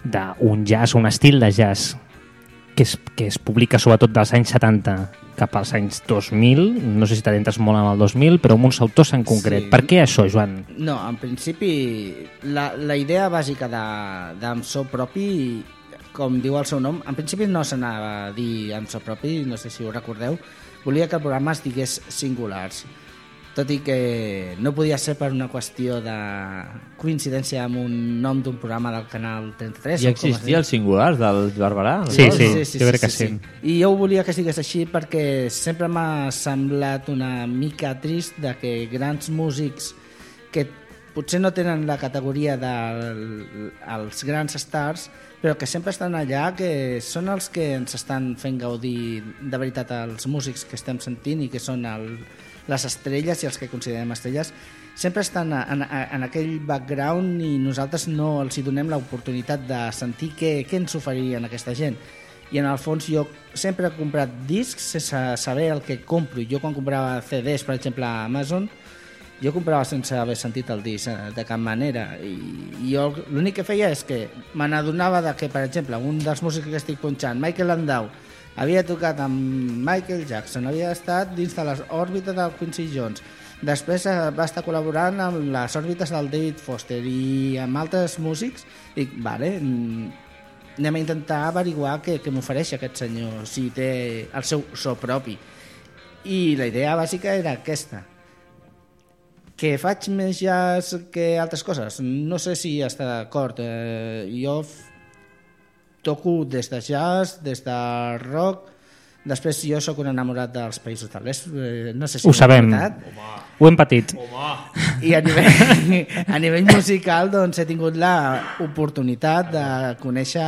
d'un jazz, un estil de jazz que es, que es publica sobretot dels anys 70 cap als anys 2000, no sé si t'adentres molt amb el 2000, però amb uns autors en concret. Sí. Per què això, Joan? No, en principi, la, la idea bàsica So Propi, com diu el seu nom, en principi no s'anava a dir So Propi, no sé si ho recordeu, volia que el programa es digués Singulars, tot i que no podia ser per una qüestió de coincidència amb un nom d'un programa del canal 33. Ja o com es existia diu. els singulars del Barberà? Sí, sí, jo crec que sí. I jo volia que estigués així perquè sempre m'ha semblat una mica trist de que grans músics que potser no tenen la categoria dels grans stars, però que sempre estan allà, que són els que ens estan fent gaudir de veritat els músics que estem sentint i que són el, les estrelles i els que considerem estrelles, sempre estan en, en, en aquell background i nosaltres no els hi donem l'oportunitat de sentir què, què ens oferirien aquesta gent. I en el fons jo sempre he comprat discs sense saber el que compro. Jo quan comprava CDs, per exemple, a Amazon, jo comprava sense haver sentit el disc eh, de cap manera i, i jo l'únic que feia és que me n'adonava que, per exemple, un dels músics que estic punxant, Michael Landau, havia tocat amb Michael Jackson, havia estat dins de les òrbites del Quincy Jones, després eh, va estar col·laborant amb les òrbites del David Foster i amb altres músics, i vale, mm, anem a intentar averiguar què, què m'ofereix aquest senyor, si té el seu so propi. I la idea bàsica era aquesta, que faig més jazz que altres coses? No sé si està d'acord. Eh, jo toco des de jazz, des de rock, després jo sóc un enamorat dels països de l'est, eh, no sé si Ho sabem. notat. Ho hem patit. I a nivell, a nivell musical doncs, he tingut l'oportunitat de conèixer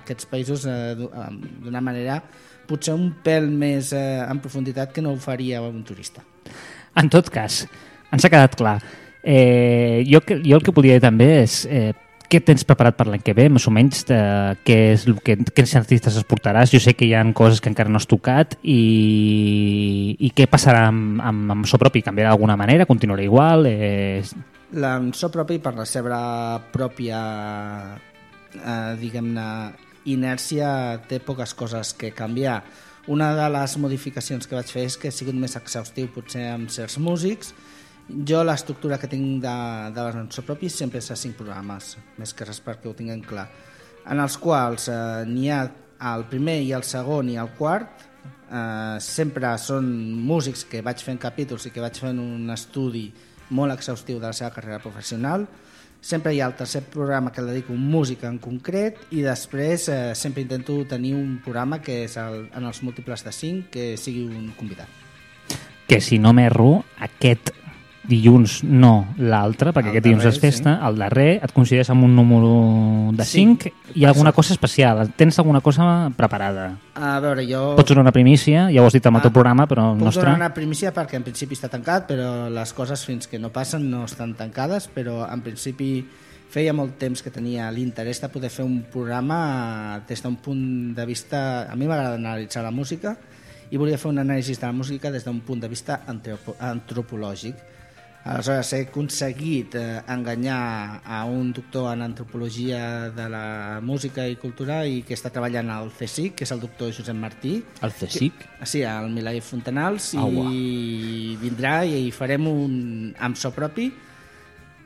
aquests països eh, eh, d'una manera potser un pèl més en profunditat que no ho faria un turista. En tot cas, ens ha quedat clar. Eh, jo, que- jo el que volia dir també és eh, què tens preparat per l'any que ve, més o menys, de, què és que, quins artistes es portaràs. Jo sé que hi ha coses que encara no has tocat i, i què passarà amb, amb, amb so propi? Canviarà d'alguna manera? Continuarà igual? Eh, La so propi per la seva pròpia eh, diguem-ne inèrcia té poques coses que canviar. Una de les modificacions que vaig fer és que he sigut més exhaustiu potser amb certs músics. Jo l'estructura que tinc de, de la so propi sempre és a cinc programes, més que res perquè ho tinguem clar, en els quals eh, n'hi ha el primer i el segon i el quart, eh, sempre són músics que vaig fent capítols i que vaig fent un estudi molt exhaustiu de la seva carrera professional. Sempre hi ha el tercer programa que dedico a música en concret i després eh, sempre intento tenir un programa que és el, en els múltiples de 5 que sigui un convidat. que si no m'erro, aquest dilluns no l'altre, perquè El aquest dilluns darrer, és festa, sí. el darrer et coincideix amb un número de Sí, 5 i alguna passa. cosa especial. Tens alguna cosa preparada? A veure, jo... Pots donar una primícia, ja ho has dit amb el teu Ah, programa, però el Puc nostre... donar una primícia perquè en principi està tancat, però les coses fins que no passen no estan tancades, però en principi feia molt temps que tenia l'interès de poder fer un programa des d'un punt de vista... A mi m'agrada analitzar la música i volia fer un anàlisi de la música des d'un punt de vista antropo antropològic. Aleshores he aconseguit eh, enganyar a un doctor en antropologia de la música i cultura i que està treballant al CSIC, que és el doctor Josep Martí, El CSIC? Sí, al Milà i Fontanals Aua. i vindrà i farem un amb so propi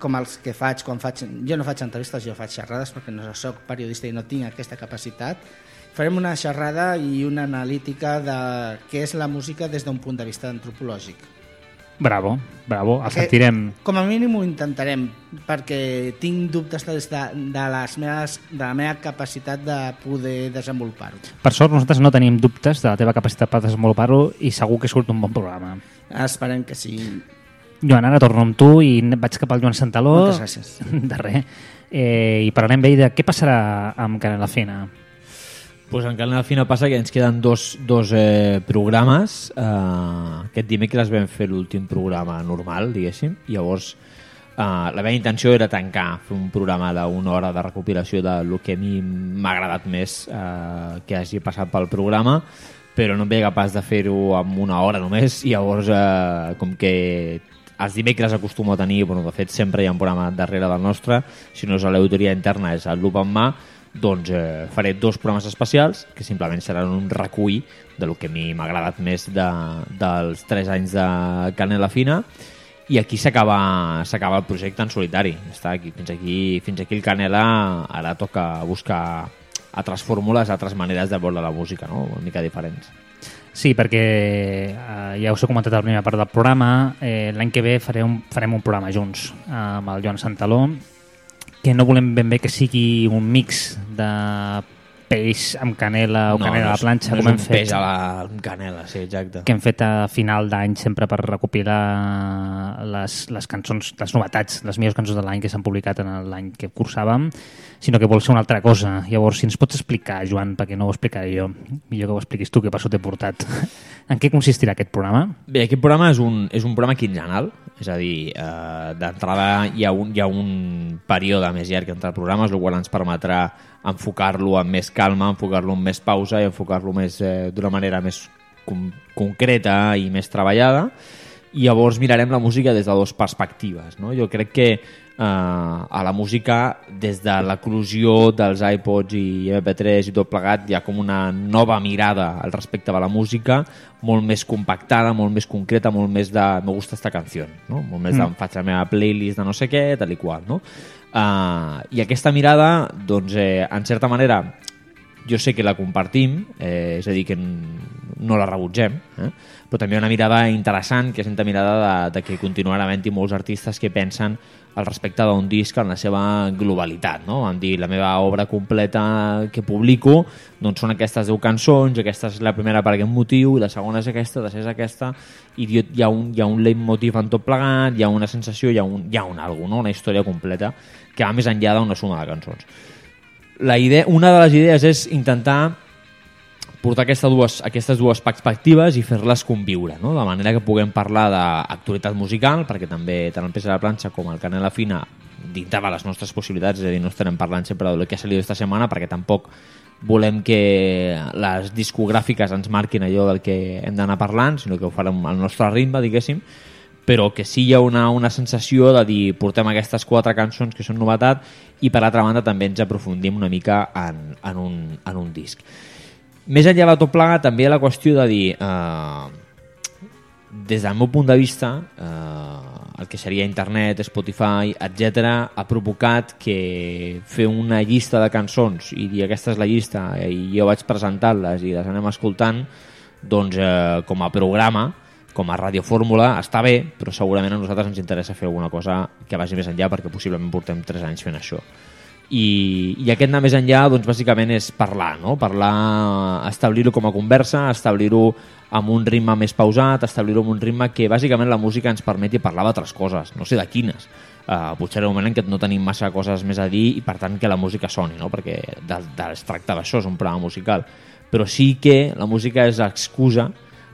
com els que faig quan faig... Jo no faig entrevistes, jo faig xerrades perquè no sóc periodista i no tinc aquesta capacitat. Farem una xerrada i una analítica de què és la música des d'un punt de vista antropològic. Bravo, bravo, el Que- sentirem. Com a mínim ho intentarem, perquè tinc dubtes de, de, les meves, de la meva capacitat de poder desenvolupar-ho. Per sort, nosaltres no tenim dubtes de la teva capacitat per desenvolupar-ho i segur que surt un bon programa. Esperem que sí. Joan, ara torno amb tu i vaig cap al Joan Santaló. Moltes gràcies. De res. Eh, I parlarem ell de què passarà amb Canela Fina. Pues en Canal Fina passa que ens queden dos, dos eh, programes. Eh, aquest dimecres vam fer l'últim programa normal, diguéssim, llavors eh, la meva intenció era tancar, fer un programa d'una hora de recopilació de lo que a mi m'ha agradat més eh, que hagi passat pel programa, però no em veia capaç de fer-ho amb una hora només, llavors, eh, com que els dimecres acostumo a tenir, bueno, de fet sempre hi ha un programa darrere del nostre, si no és a l'autoria interna és el Loop en mà, doncs eh, faré dos programes especials que simplement seran un recull de lo que a mi m'ha agradat més de, dels 3 anys de Canela Fina i aquí s'acaba el projecte en solitari. Està aquí, fins, aquí, fins aquí el Canela ara toca buscar altres fórmules, altres maneres de veure la música, no? una mica diferents. Sí, perquè eh, ja us he comentat a la primera part del programa, eh, l'any que ve faré un, farem un programa junts amb el Joan Santaló, que no volem ben bé que sigui un mix de peix amb canela o canela a la planxa, no com és hem un fet peix a la amb canela, sí, exacte. que hem fet a final d'any sempre per recopilar les, les cançons, les novetats, les millors cançons de l'any que s'han publicat en l'any que cursàvem, sinó que vol ser una altra cosa. Llavors, si ens pots explicar, Joan, perquè no ho explicaré jo, millor que ho expliquis tu, que per això t'he portat. en què consistirà aquest programa? Bé, aquest programa és un, és un programa quinzenal, és a dir, eh, d'entrada hi, ha un, hi ha un període més llarg entre programes, el qual ens permetrà enfocar-lo amb més calma, enfocar-lo amb més pausa i enfocar-lo eh, d'una manera més con concreta i més treballada i llavors mirarem la música des de dues perspectives. No? Jo crec que eh, a la música, des de l'eclusió dels iPods i MP3 i tot plegat, hi ha com una nova mirada al respecte de la música, molt més compactada, molt més concreta, molt més de me gusta esta canció, no? molt més de em faig la meva playlist de no sé què, tal i qual. No? Uh, I aquesta mirada, doncs, eh, en certa manera, jo sé que la compartim, eh, és a dir, que no la rebutgem, eh? però també una mirada interessant, que és una mirada de, de que continuarà havent-hi molts artistes que pensen al respecte d'un disc en la seva globalitat, no? Vam dir, la meva obra completa que publico doncs són aquestes 10 cançons, aquesta és la primera per aquest motiu, la segona és aquesta, la és aquesta, i hi ha un, hi ha un leitmotiv en tot plegat, hi ha una sensació, hi ha un, hi ha un algo, no? una història completa que va més enllà d'una suma de cançons. La idea, una de les idees és intentar portar aquesta dues, aquestes dues perspectives i fer-les conviure, no? de manera que puguem parlar d'actualitat musical, perquè també tant el Pes a la planxa com el Canela Fina dintre de les nostres possibilitats, és a dir, no estarem parlant sempre del que ha salido esta setmana, perquè tampoc volem que les discogràfiques ens marquin allò del que hem d'anar parlant, sinó que ho farem al nostre ritme, diguéssim, però que sí hi ha una, una sensació de dir portem aquestes quatre cançons que són novetat i per altra banda també ens aprofundim una mica en, en, un, en un disc. Més enllà de tot plegat, també la qüestió de dir, eh, des del meu punt de vista, eh, el que seria internet, Spotify, etc ha provocat que fer una llista de cançons i dir aquesta és la llista i jo vaig presentar-les i les anem escoltant, doncs eh, com a programa, com a radiofórmula, està bé, però segurament a nosaltres ens interessa fer alguna cosa que vagi més enllà perquè possiblement portem 3 anys fent això i, i aquest anar més enllà doncs bàsicament és parlar, no? parlar establir-ho com a conversa, establir-ho amb un ritme més pausat, establir-ho amb un ritme que bàsicament la música ens permeti parlar d'altres coses, no sé de quines uh, potser en un moment en què no tenim massa coses més a dir i per tant que la música soni no? perquè de, de, es tracta d'això, és un programa musical però sí que la música és excusa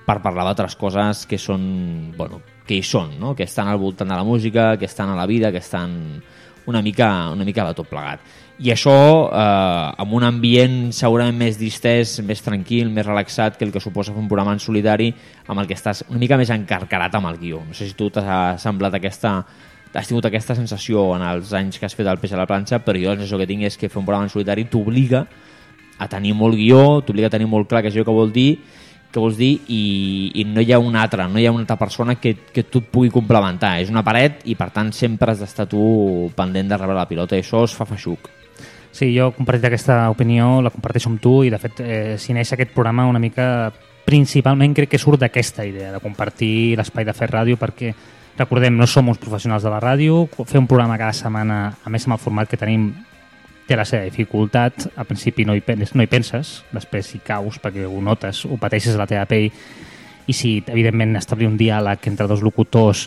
per parlar d'altres coses que són, bueno, que hi són, no? que estan al voltant de la música, que estan a la vida, que estan una mica, una mica de tot plegat. I això, eh, amb un ambient segurament més distès, més tranquil, més relaxat que el que suposa fer un programa en solidari, amb el que estàs una mica més encarcarat amb el guió. No sé si tu t'ha semblat aquesta has tingut aquesta sensació en els anys que has fet el peix a la planxa, però jo la sensació que tinc és que fer un programa en solitari t'obliga a tenir molt guió, t'obliga a tenir molt clar és allò que vol dir, què vols dir i, i no hi ha una altra, no hi ha una altra persona que, que tu et pugui complementar. És una paret i per tant sempre has d'estar tu pendent de rebre la pilota i això es fa feixuc. Sí, jo compartit aquesta opinió, la comparteixo amb tu i de fet eh, si neix aquest programa una mica principalment crec que surt d'aquesta idea de compartir l'espai de fer ràdio perquè recordem, no som uns professionals de la ràdio fer un programa cada setmana a més amb el format que tenim té la seva dificultat, al principi no hi, penses, no hi penses, després hi caus perquè ho notes, ho pateixes a la teva pell i si, evidentment, establir un diàleg entre dos locutors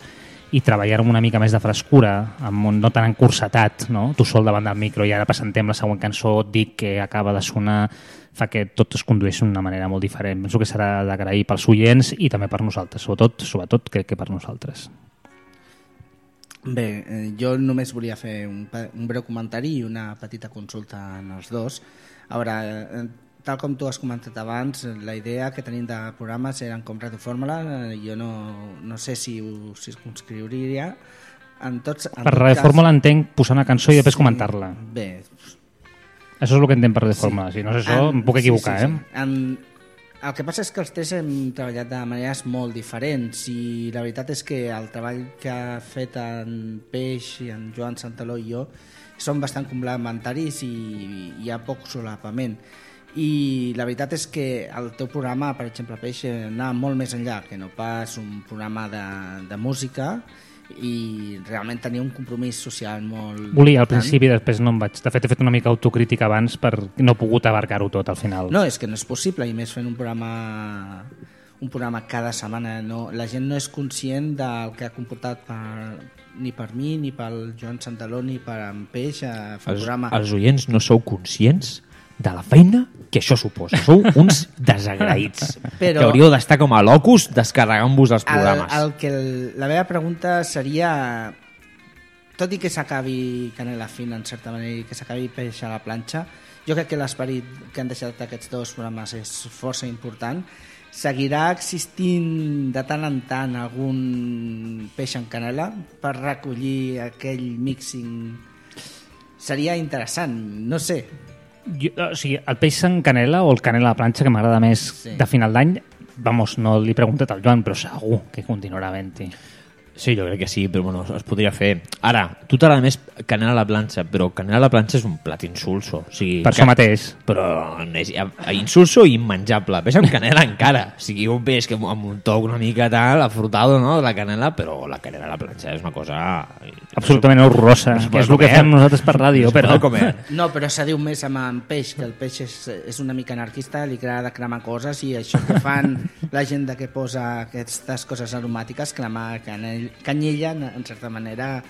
i treballar amb una mica més de frescura, amb un, no tan encursetat, no? tu sol davant del micro i ara presentem la següent cançó, et dic que acaba de sonar, fa que tot es condueixi d'una manera molt diferent. Penso que serà d'agrair pels oients i també per nosaltres, sobretot, sobretot crec que per nosaltres. Bé, eh, jo només volia fer un, un breu comentari i una petita consulta en els dos. A veure, eh, tal com tu has comentat abans, la idea que tenim de programes eren com Radio Fórmula, eh, jo no, no sé si ho circunscriuria. En tots, en Per tot Radio cas- Fórmula entenc posar una cançó i després comentar-la. Bé, Això és el que entenc per reforma. Si no és això, em puc equivocar, sí, sí, eh? sí. En, el que passa és que els tres hem treballat de maneres molt diferents i la veritat és que el treball que ha fet en Peix i en Joan Santaló i jo són bastant complementaris i hi ha poc solapament. I la veritat és que el teu programa, per exemple, Peix, eh, anava molt més enllà, que no pas un programa de, de música i realment tenia un compromís social molt Volia al important. principi, després no em vaig... De fet, he fet una mica autocrítica abans per no he pogut abarcar-ho tot al final. No, és que no és possible, i més fent un programa un programa cada setmana. No, la gent no és conscient del que ha comportat per, ni per mi, ni pel Joan Santaló, ni per en Peix a fer un Els, programa. els oients no sou conscients de la feina que això suposa. Sou uns desagraïts. Però- Que hauríeu d'estar com a locus descarregant-vos els El, programes. el que el, la meva pregunta seria tot i que s'acabi Canela Fina en certa manera i que s'acabi Peix a la planxa jo crec que l'esperit que han deixat aquests dos programes és força important seguirà existint de tant en tant algun peix en canela per recollir aquell mixing seria interessant, no sé Jo, o sigui, el peix en canela o el canela a la planxa, que m'agrada més Sí. de final d'any, vamos, no li he preguntat al Joan, però segur que continuarà havent-hi. Sí, jo crec que sí, però bueno, es podria fer. Ara, tu t'agrada més canela a la planxa, però canela a la planxa és un plat insulso. O sigui, Per això mateix. Però és insulso i immenjable. Peix amb canela encara. O sigui, un peix que amb un toc una mica tal, afrutado, no?, de la canela, però la canela a la planxa és una cosa... Absolutament horrorosa, No se que és el que fem nosaltres per ràdio, No se però... comer. No, però s'ha diu més amb en Peix, que el Peix és, és una mica anarquista, li agrada cremar coses i això que fan la gent que posa aquestes coses aromàtiques, cremar canell, canyella, en certa manera,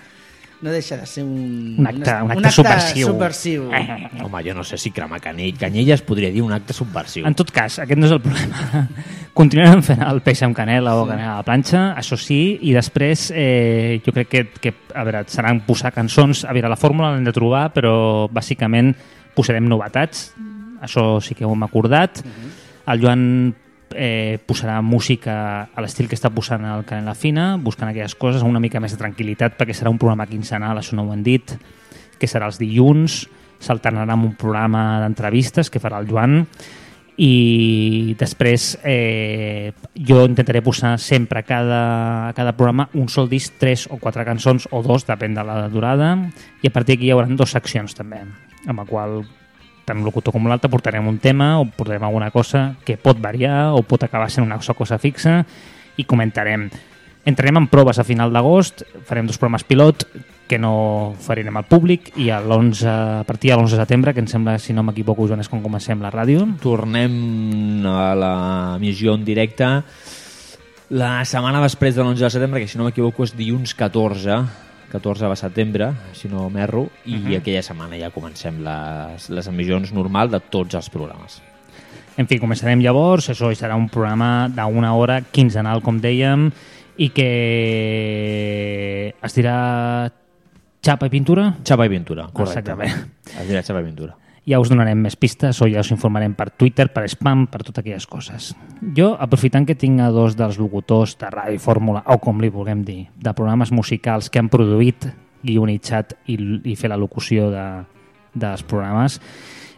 no deixa de ser un... Un acte- un acte subversiu. subversiu. Home, jo no sé si cremar canell. Canyella es podria dir un acte subversiu. En tot cas, aquest no és el problema. Continuarem fent el peix amb canela o canela a la planxa, això sí, i després eh, jo crec que, que a veure, seran posar cançons, a veure, la fórmula l'hem de trobar, però bàsicament posarem novetats, això sí que ho hem acordat. El Joan eh, posarà música a l'estil que està posant el Canela Fina, buscant aquelles coses amb una mica més de tranquil·litat, perquè serà un programa quinzenal, això no ho hem dit, que serà els dilluns, s'alternarà amb un programa d'entrevistes que farà el Joan, i després eh, jo intentaré posar sempre a cada, a cada programa un sol disc, tres o quatre cançons o dos, depèn de la durada i a partir d'aquí hi haurà dues seccions també amb la qual tant locutor com l'altre portarem un tema o portarem alguna cosa que pot variar o pot acabar sent una cosa fixa i comentarem entrarem en proves a final d'agost farem dos programes pilot que no farem al públic i a, l'11, a partir de l'11 de setembre, que em sembla, si no m'equivoco, Joan, és quan comencem la ràdio. Tornem a la missió en directe la setmana després de l'11 de setembre, que si no m'equivoco és dilluns 14, 14 de setembre, si no m'erro, i Mhm. aquella setmana ja comencem les, les emissions normal de tots els programes. En fi, començarem llavors, això serà un programa d'una hora quinzenal, com dèiem, i que es dirà xapa i pintura? Xapa i pintura, correcte. Exactament. Es dirà xapa i pintura. Ja us donarem més pistes o ja us informarem per Twitter, per spam, per totes aquelles coses. Jo, aprofitant que tinc a dos dels locutors de Ràdio Fórmula, o com li vulguem dir, de programes musicals que han produït, guionitzat i, i fer la locució de, dels programes,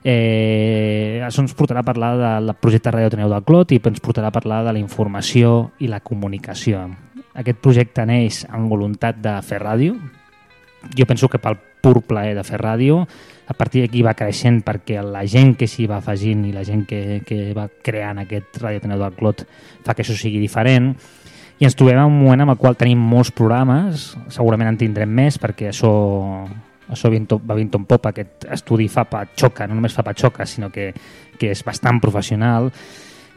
eh, això ens portarà a parlar del projecte Ràdio Ateneu del Clot i ens portarà a parlar de la informació i la comunicació. Aquest projecte neix amb voluntat de fer ràdio, jo penso que pel pur plaer de fer ràdio, a partir d'aquí va creixent perquè la gent que s'hi va afegint i la gent que, que va creant aquest Ràdio Ateneu del Clot fa que això sigui diferent. I ens trobem en un moment en el qual tenim molts programes, segurament en tindrem més perquè això, això va vint en pop, aquest estudi fa pa xoca, no només fa pa xoca, sinó que, que és bastant professional.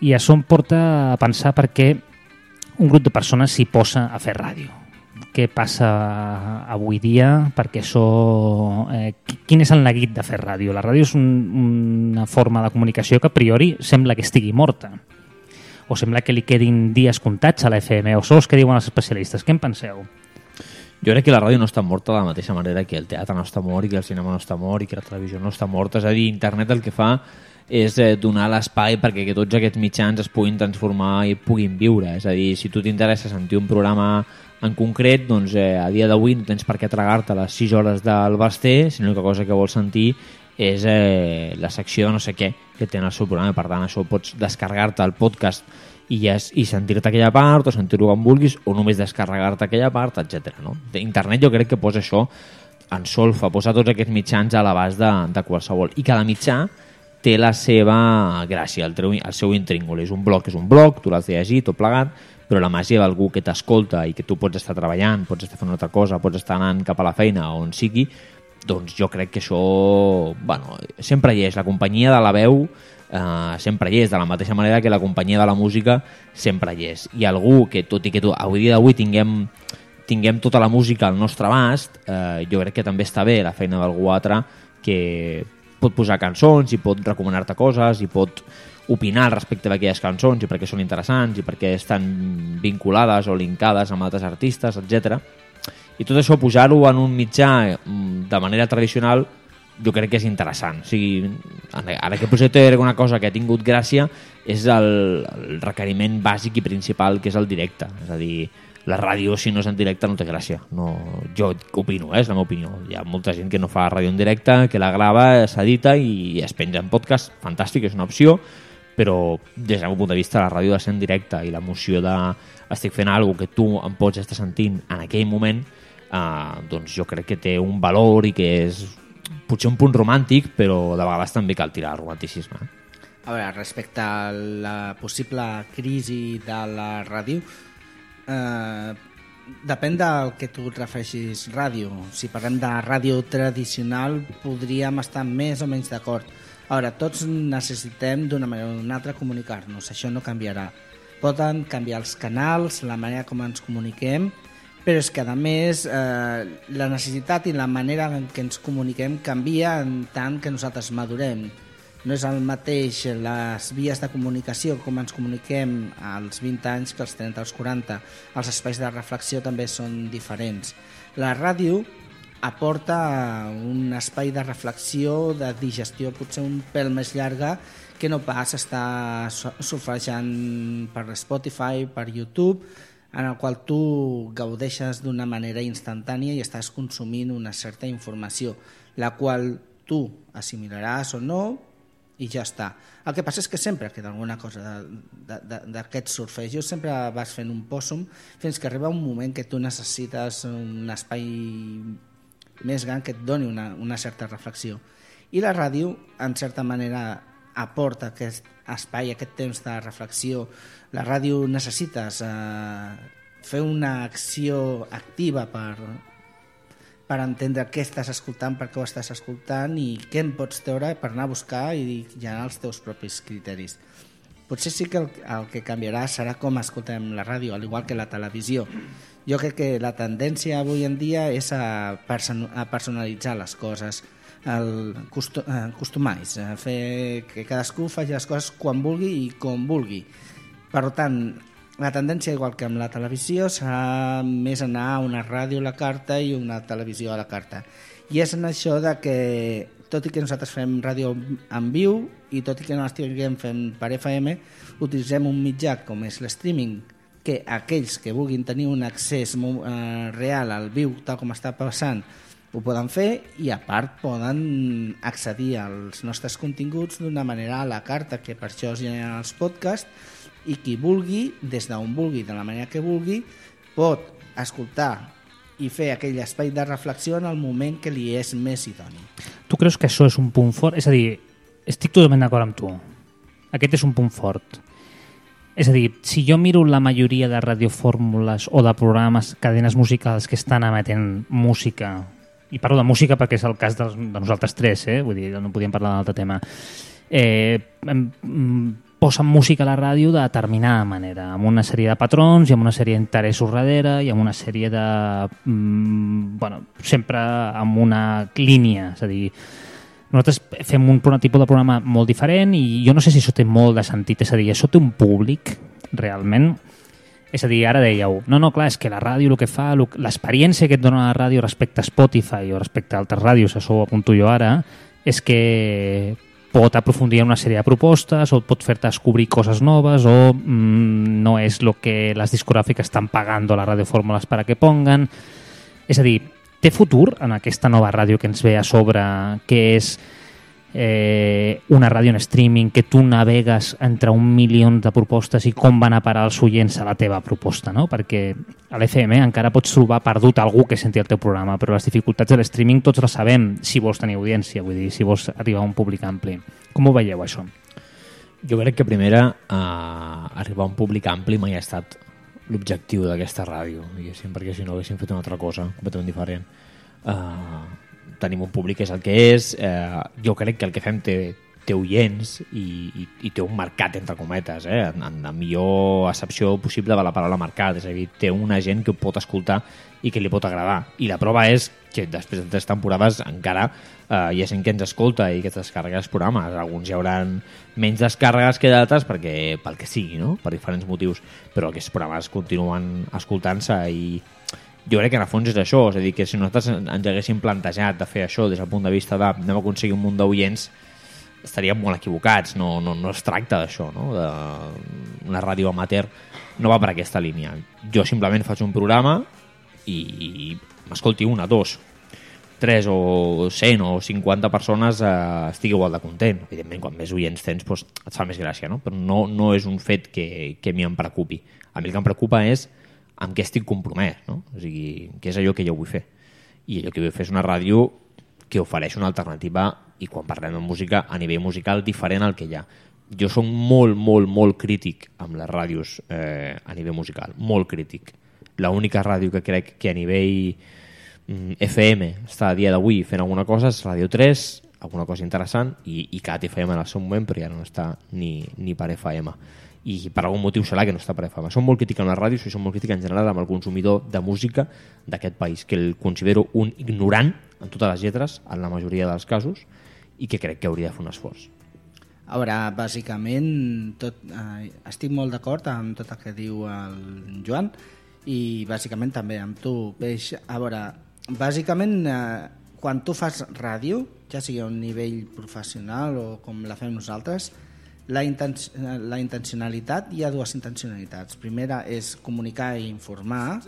I això em porta a pensar per què un grup de persones s'hi posa a fer ràdio què passa avui dia perquè això... Eh, qui- quin és el neguit de fer ràdio? La ràdio és un, una forma de comunicació que a priori sembla que estigui morta o sembla que li quedin dies comptats a la FM o sous que diuen els especialistes. Què en penseu? Jo crec que la ràdio no està morta de la mateixa manera que el teatre no està mort i que el cinema no està mort i que la televisió no està morta. És a dir, internet el que fa és eh, donar l'espai perquè que tots aquests mitjans es puguin transformar i puguin viure. És a dir, si tu t'interessa sentir un programa en concret, doncs eh, a dia d'avui no tens per què tragar-te les 6 hores del Basté, sinó que cosa que vols sentir és eh, la secció no sé què que té en el seu programa. Per tant, això pots descarregar-te el podcast i, és, i sentir-te aquella part o sentir-ho com vulguis o només descarregar-te aquella part, etc. No? Internet jo crec que posa això en solfa, posa tots aquests mitjans a l'abast de, de qualsevol. I cada mitjà té la seva gràcia, el, treu, el seu intríngol. És un blog, és un blog, tu l'has de llegir, tot plegat, però la màgia d'algú que t'escolta i que tu pots estar treballant, pots estar fent una altra cosa, pots estar anant cap a la feina o on sigui, doncs jo crec que això bueno, sempre hi és. La companyia de la veu eh, sempre hi és, de la mateixa manera que la companyia de la música sempre hi és. I algú que, tot i que tu, avui dia d'avui tinguem, tinguem tota la música al nostre abast, eh, jo crec que també està bé la feina d'algú altre que pot posar cançons i pot recomanar-te coses i pot opinar respecte d'aquelles cançons i perquè són interessants i perquè estan vinculades o linkades amb altres artistes, etc. I tot això, pujar-ho en un mitjà mm, de manera tradicional, jo crec que és interessant. O sigui, ara que potser té alguna cosa que ha tingut gràcia és el, el requeriment bàsic i principal, que és el directe. És a dir, la ràdio, si no és en directe, no té gràcia. No, jo opino, eh, és la meva opinió. Hi ha molta gent que no fa ràdio en directe, que la grava, s'edita i es penja en podcast. Fantàstic, és una opció, però des del meu punt de vista la ràdio de ser en directe i l'emoció de estic fent alguna que tu em pots estar sentint en aquell moment eh, doncs jo crec que té un valor i que és potser un punt romàntic però de vegades també cal tirar el romanticisme? A veure, respecte a la possible crisi de la ràdio, eh, depèn del que tu et refereixis ràdio. Si parlem de ràdio tradicional, podríem estar més o menys d'acord. Ara, tots necessitem d'una manera o d'una altra comunicar-nos, això no canviarà. Poden canviar els canals, la manera com ens comuniquem, però és que a més eh, la necessitat i la manera en què ens comuniquem canvia en tant que nosaltres madurem. No és el mateix les vies de comunicació, com ens comuniquem als 20 anys que als 30 als 40. Els espais de reflexió també són diferents. La ràdio aporta un espai de reflexió, de digestió potser un pèl més llarga que no pas estar surfejant per Spotify, per YouTube, en el qual tu gaudeixes d'una manera instantània i estàs consumint una certa informació, la qual tu assimilaràs o no i ja està. El que passa és que sempre queda alguna cosa d'aquest surfejos, sempre vas fent un pòssum fins que arriba un moment que tu necessites un espai més gran que et doni una, una certa reflexió. I la ràdio, en certa manera, aporta aquest espai, aquest temps de reflexió. La ràdio necessites eh, fer una acció activa per, per entendre què estàs escoltant, per què ho estàs escoltant i què en pots treure per anar a buscar i generar els teus propis criteris. Potser sí que el, el que canviarà serà com escoltem la ràdio, al igual que la televisió. Jo crec que la tendència avui en dia és a, person a personalitzar les coses, el costu eh, customize, a fer que cadascú faci les coses quan vulgui i com vulgui. Per tant, la tendència, igual que amb la televisió, serà més anar a una ràdio a la carta i una televisió a la carta. I és en això de que, tot i que nosaltres fem ràdio en viu i tot i que no estiguem fent per FM, utilitzem un mitjà com és l'streaming, que aquells que vulguin tenir un accés eh, real al viu, tal com està passant, ho poden fer i a part poden accedir als nostres continguts d'una manera a la carta, que per això es generen els podcasts i qui vulgui, des d'on vulgui, de la manera que vulgui, pot escoltar i fer aquell espai de reflexió en el moment que li és més idoni. Tu creus que això és un punt fort? És a dir, estic totalment d'acord amb tu. Aquest és un punt fort. És a dir, si jo miro la majoria de radiofórmules o de programes, cadenes musicals que estan emetent música, i parlo de música perquè és el cas dels, de nosaltres tres, eh? vull dir, no podíem parlar d'altre tema, eh, posen música a la ràdio de determinada manera, amb una sèrie de patrons i amb una sèrie d'interessos darrere i amb una sèrie de... Mm, bueno, sempre amb una línia, és a dir, nosaltres fem un tipus de programa molt diferent i jo no sé si això té molt de sentit, és a dir, això té un públic realment? És a dir, ara dèieu, no, no, clar, és que la ràdio el que fa, l'experiència que et dona la ràdio respecte a Spotify o respecte a altres ràdios, això ho apunto jo ara, és que pot aprofundir en una sèrie de propostes o pot fer-te descobrir coses noves o mm, no és el que les discogràfiques estan pagant a les radiofórmules per a que pongan. És a dir, té futur en aquesta nova ràdio que ens ve a sobre, que és eh, una ràdio en streaming, que tu navegues entre un milió de propostes i com van a parar els oients a la teva proposta, no? Perquè a l'FM encara pots trobar perdut algú que senti el teu programa, però les dificultats de l'streaming tots les sabem si vols tenir audiència, vull dir, si vols arribar a un públic ampli. Com ho veieu, això? Jo crec que primera eh, arribar a un públic ampli mai ha estat l'objectiu d'aquesta ràdio, diguéssim, perquè si no haguéssim fet una altra cosa completament diferent. Uh, tenim un públic que és el que és, eh, jo crec que el que fem té, té oients i, i, i té un mercat, entre cometes, eh? en, en la millor accepció possible de la paraula mercat, és a dir, té una gent que ho pot escoltar i que li pot agradar. I la prova és que després de tres temporades encara eh, hi ha gent que ens escolta i que es descarrega els programes. Alguns hi haurà menys descàrregues que d'altres perquè, pel que sigui, no? per diferents motius, però aquests programes continuen escoltant-se i jo crec que en el fons és això, és a dir, que si nosaltres ens haguéssim plantejat de fer això des del punt de vista de anem a aconseguir un munt d'oients, estaríem molt equivocats, no, no, no es tracta d'això, no? de una ràdio amateur no va per aquesta línia. Jo simplement faig un programa i, m'escolti una, dos, tres o 100 o 50 persones eh, estic igual de content. Evidentment, quan més oients tens, doncs, et fa més gràcia, no? però no, no és un fet que, que a mi em preocupi. A mi el que em preocupa és amb què estic compromès, no? O sigui, què és allò que jo vull fer. I allò que vull fer és una ràdio que ofereix una alternativa i quan parlem de música a nivell musical diferent al que hi ha. Jo soc molt, molt, molt crític amb les ràdios eh, a nivell musical, molt crític. L'única ràdio que crec que a nivell mm, FM està a dia d'avui fent alguna cosa és Ràdio 3, alguna cosa interessant, i, i CAT FM en el seu moment, però ja no està ni, ni per FM i per algun motiu serà que no està per FM. Som molt crític amb les ràdios i som molt crític en general amb el consumidor de música d'aquest país, que el considero un ignorant en totes les lletres, en la majoria dels casos, i que crec que hauria de fer un esforç. A veure, bàsicament, tot, eh, estic molt d'acord amb tot el que diu el Joan i bàsicament també amb tu, Peix. A veure, bàsicament, eh, quan tu fas ràdio, ja sigui a un nivell professional o com la fem nosaltres, la, inten la intencionalitat, hi ha dues intencionalitats. Primera és comunicar i informar.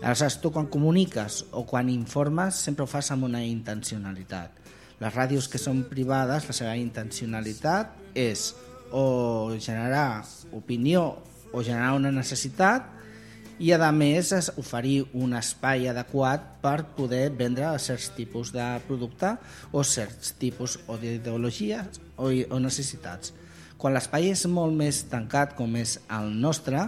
Aleshores, tu quan comuniques o quan informes sempre ho fas amb una intencionalitat. Les ràdios que són privades, la seva intencionalitat és o generar opinió o generar una necessitat i a més és oferir un espai adequat per poder vendre certs tipus de producte o certs tipus o d'ideologies o, o necessitats. Quan l'espai és molt més tancat com és el nostre,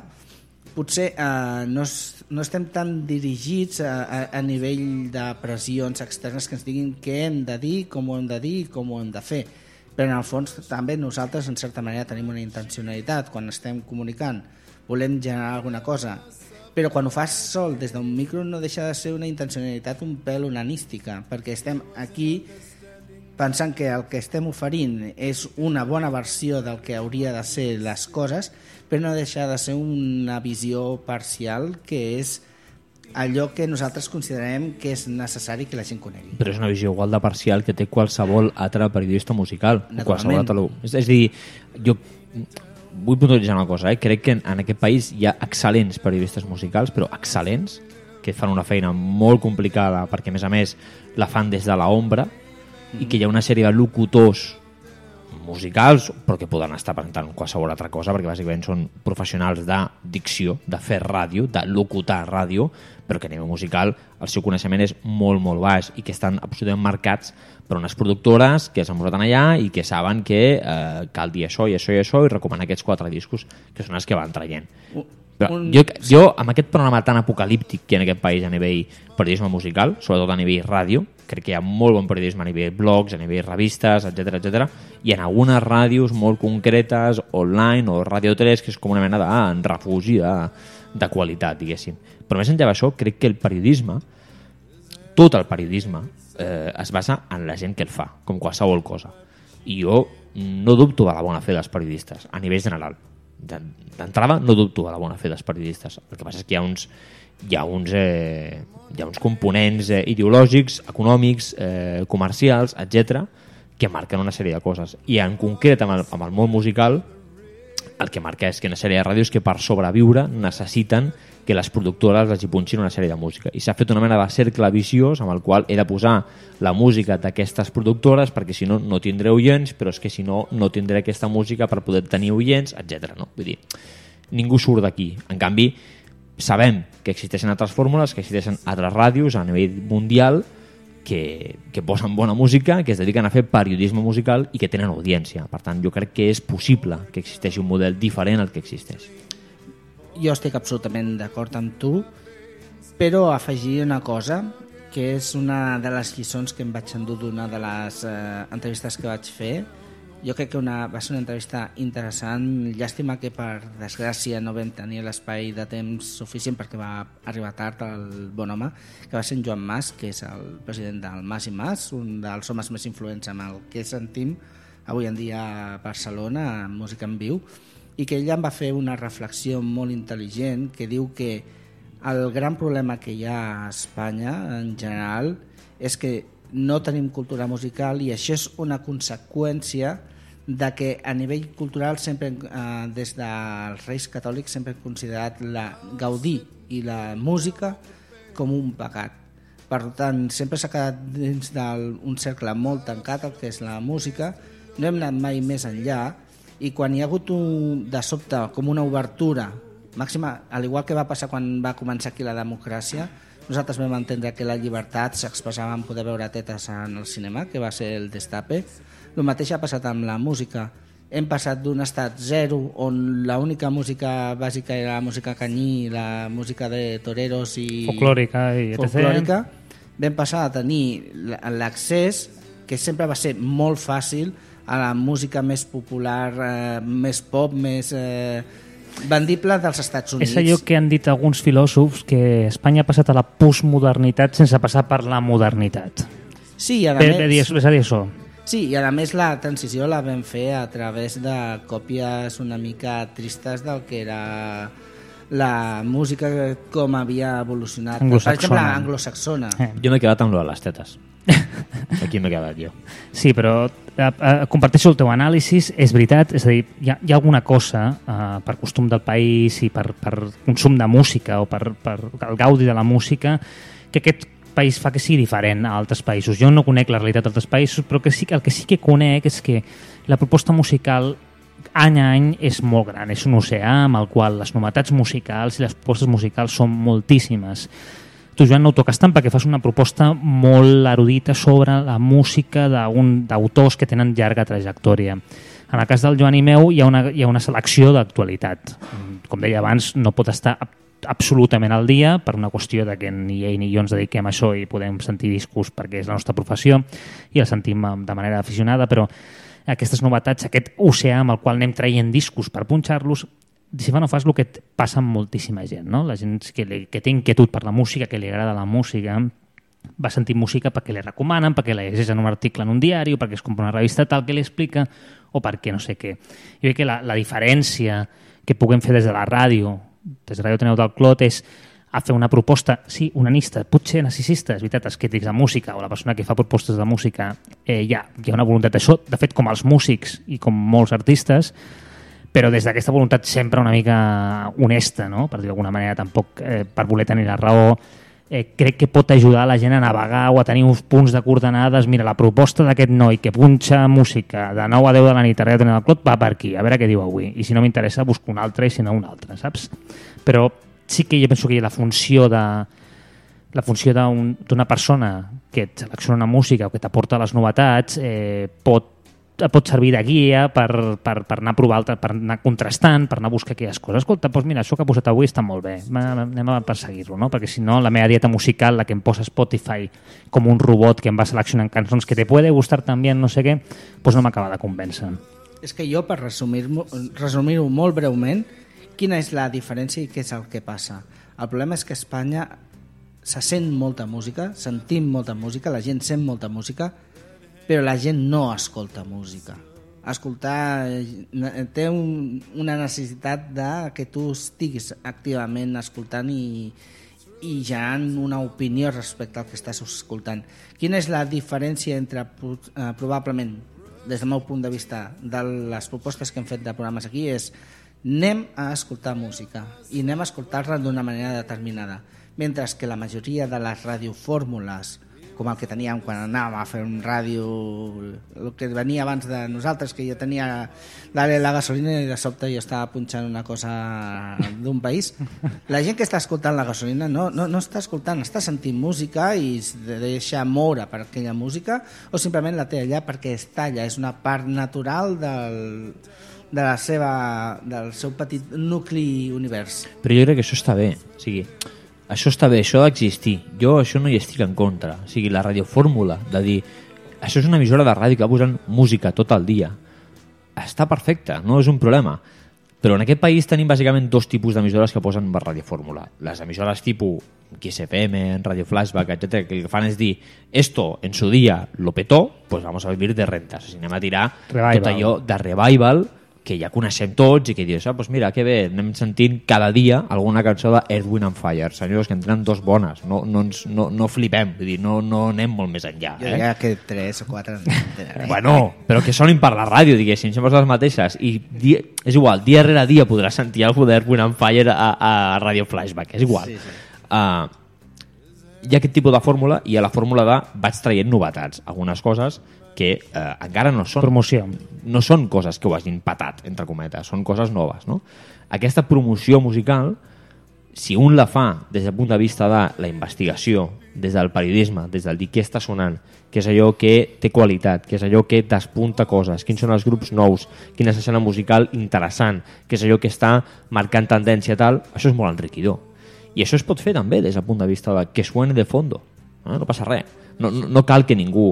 potser eh, no, es, no estem tan dirigits a, a, a nivell de pressions externes que ens diguin què hem de dir, com ho hem de dir, com ho hem de fer. Però en el fons també nosaltres en certa manera tenim una intencionalitat quan estem comunicant, volem generar alguna cosa, però quan ho fas sol des d'un micro no deixa de ser una intencionalitat un pèl onanística, perquè estem aquí pensant que el que estem oferint és una bona versió del que hauria de ser les coses, però no deixa de ser una visió parcial que és allò que nosaltres considerem que és necessari que la gent conegui. Però és una visió igual de parcial que té qualsevol altre periodista musical. Qualsevol altre... És, és a dir, jo vull puntualitzar una cosa, eh? crec que en, en aquest país hi ha excel·lents periodistes musicals, però excel·lents, que fan una feina molt complicada perquè, a més a més, la fan des de ombra, i que hi ha una sèrie de locutors musicals, però que poden estar presentant qualsevol altra cosa, perquè bàsicament són professionals de dicció, de fer ràdio, de locutar ràdio, però que a nivell musical el seu coneixement és molt, molt baix i que estan absolutament marcats per unes productores que s'han posat allà i que saben que eh, cal dir això i això i això i recomanar aquests quatre discos que són els que van traient. Però un... jo, jo, amb aquest programa tan apocalíptic que hi ha en aquest país a nivell periodisme musical, sobretot a nivell ràdio, crec que hi ha molt bon periodisme a nivell blogs, a nivell revistes, etc etc. i en algunes ràdios molt concretes, online o Ràdio 3, que és com una mena de ah, refugi de, de qualitat, diguéssim. Però més enllà d'això, crec que el periodisme, tot el periodisme, eh, es basa en la gent que el fa, com qualsevol cosa. I jo no dubto de la bona fe dels periodistes, a nivell general. D'entrada, no dubto de la bona fe dels periodistes. El que passa és que hi ha uns, hi ha uns, eh, hi ha uns components eh, ideològics, econòmics, eh, comercials, etc que marquen una sèrie de coses. I en concret, amb el, amb el món musical, el que marca és que una sèrie de ràdios que per sobreviure necessiten que les productores els hi punxin una sèrie de música. I s'ha fet una mena de cercle viciós amb el qual he de posar la música d'aquestes productores perquè si no, no tindré oients, però és que si no, no tindré aquesta música per poder tenir oients, etc. No? Vull dir, ningú surt d'aquí. En canvi, sabem que existeixen altres fórmules, que existeixen altres ràdios a nivell mundial que, que posen bona música, que es dediquen a fer periodisme musical i que tenen audiència. Per tant, jo crec que és possible que existeixi un model diferent al que existeix. Jo estic absolutament d'acord amb tu, però afegir una cosa, que és una de les lliçons que em vaig endur d'una de les eh, entrevistes que vaig fer. Jo crec que una, va ser una entrevista interessant. Llàstima que, per desgràcia, no vam tenir l'espai de temps suficient perquè va arribar tard el bon home, que va ser en Joan Mas, que és el president del Mas i Mas, un dels homes més influents amb el que sentim avui en dia a Barcelona, en música en viu, i que ella em va fer una reflexió molt intel·ligent que diu que el gran problema que hi ha a Espanya en general és que no tenim cultura musical i això és una conseqüència de que a nivell cultural sempre eh, des dels reis catòlics sempre hem considerat la gaudir i la música com un pecat. Per tant, sempre s'ha quedat dins d'un cercle molt tancat el que és la música, no hem anat mai més enllà i quan hi ha hagut un, de sobte com una obertura màxima, al igual que va passar quan va començar aquí la democràcia, nosaltres vam entendre que la llibertat s'expressava en poder veure tetes en el cinema, que va ser el destape. El mateix ha passat amb la música. Hem passat d'un estat zero, on l'única música bàsica era la música canyí, la música de toreros i... Folclòrica i etc. folclòrica. Vam passar a tenir l'accés, que sempre va ser molt fàcil, a la música més popular, eh, més pop, més eh, vendible dels Estats Units. És allò que han dit alguns filòsofs, que Espanya ha passat a la postmodernitat sense passar per la modernitat. Sí, i a més... és a dir, això. Sí, i a més la transició la vam fer a través de còpies una mica tristes del que era la música com havia evolucionat. Per exemple, Anglosaxona. anglosaxona. Eh. Jo m'he quedat amb lo de les tetes. Aquí m'he quedat jo. Sí, però eh, eh, comparteixo el teu anàlisi, és veritat, és a dir, hi ha, hi ha alguna cosa eh, per costum del país i per, per consum de música o per, per el gaudi de la música que aquest país fa que sigui diferent a altres països. Jo no conec la realitat d'altres països, però que sí, el que sí que conec és que la proposta musical any a any és molt gran, és un oceà amb el qual les novetats musicals i les propostes musicals són moltíssimes. Tu, Joan, no ho toques tant perquè fas una proposta molt erudita sobre la música d'autors que tenen llarga trajectòria. En el cas del Joan i meu hi ha una, hi ha una selecció d'actualitat. Com deia abans, no pot estar absolutament al dia per una qüestió de que ni ell ni jo ens dediquem a això i podem sentir discos perquè és la nostra professió i el sentim eh, de manera aficionada, però aquestes novetats, aquest oceà amb el qual anem traient discos per punxar-los, si fa no fas el que passa amb moltíssima gent, no? La gent que, li, que té inquietud per la música, que li agrada la música, va sentir música perquè li recomanen, perquè la llegeix en un article en un diari o perquè es compra una revista tal que li explica o perquè no sé què. Jo crec que la, la diferència que puguem fer des de la ràdio, des de Ràdio Teneu del Clot, és a fer una proposta, sí, unanista, potser narcisista, és veritat, els crítics de música o la persona que fa propostes de música, eh, hi, ha, hi ha una voluntat d'això, de fet, com els músics i com molts artistes, però des d'aquesta voluntat sempre una mica honesta, no? per dir d'alguna manera, tampoc eh, per voler tenir la raó, eh, crec que pot ajudar la gent a navegar o a tenir uns punts de coordenades. Mira, la proposta d'aquest noi que punxa música de 9 a 10 de la nit a Ràdio Teneu del Clot va per aquí, a veure què diu avui. I si no m'interessa, busco un altre, i si no, un altre, saps? Però sí que jo penso que la funció de la funció d'un- d'una persona que et selecciona una música o que t'aporta les novetats eh, pot pot servir de guia per, per, per anar a provar, altre, per anar contrastant, per anar a buscar aquelles coses. Escolta, doncs mira, això que ha posat avui està molt bé, anem a perseguir-lo, no? Perquè si no, la meva dieta musical, la que em posa Spotify com un robot que em va seleccionant cançons que te puede gustar també, no sé què, doncs no m'acaba de convèncer. És que jo, per resumir-ho resumir molt breument, quina és la diferència i què és el que passa? El problema és que a Espanya se sent molta música, sentim molta música, la gent sent molta música, però la gent no escolta música. Escoltar eh, té un, una necessitat de que tu estiguis activament escoltant i, i generant una opinió respecte al que estàs escoltant. Quina és la diferència entre, eh, probablement, des del meu punt de vista, de les propostes que hem fet de programes aquí, és anem a escoltar música i anem a escoltar-la d'una manera determinada. Mentre que la majoria de les radiofórmules, com el que teníem quan anàvem a fer un ràdio, el que venia abans de nosaltres, que jo tenia dale la gasolina i de sobte jo estava punxant una cosa d'un país. La gent que està escoltant la gasolina no, no, no està escoltant, està sentint música i es deixa moure per aquella música o simplement la té allà perquè està allà, és una part natural del, de la seva, del seu petit nucli univers. Però jo crec que això està bé. O sigui, això està bé, això ha d'existir. Jo això no hi estic en contra. O sigui, la radiofórmula de dir això és una emissora de ràdio que va posant música tot el dia. Està perfecte, no és un problema. Però en aquest país tenim bàsicament dos tipus d'emissores que posen per radiofórmula. Les emissores tipus XFM, Radio Flashback, etc que el que fan és dir esto en su día lo petó, pues vamos a vivir de rentas. O sigui, anem a tirar Revival. tot allò de revival que ja coneixem tots i que dius, ah, pues mira, que bé, anem sentint cada dia alguna cançó de Earth, Wind and Fire. Senyors, que en tenen dos bones, no, no, ens, no, no flipem, vull dir, no, no anem molt més enllà. Jo Eh? diria que tres o quatre... Eh? Bueno, però que sonin per la ràdio, diguéssim, sempre són les mateixes. I dia, és igual, dia rere dia podràs sentir el poder Wind and Fire a, a Radio Flashback, és igual. Sí, sí. Uh, hi ha aquest tipus de fórmula i a la fórmula de vaig traient novetats, algunes coses que eh, encara no són Promoció. no són coses que ho hagin patat, entre cometes, són coses noves, no? Aquesta promoció musical, si un la fa des del punt de vista de la investigació, des del periodisme, des del dir què està sonant, què és allò que té qualitat, què és allò que despunta coses, quins són els grups nous, quina és l'escena musical interessant, què és allò que està marcant tendència tal, això és molt enriquidor. I això es pot fer també des del punt de vista de que suene de fondo. No, no passa res. No, no, no cal que ningú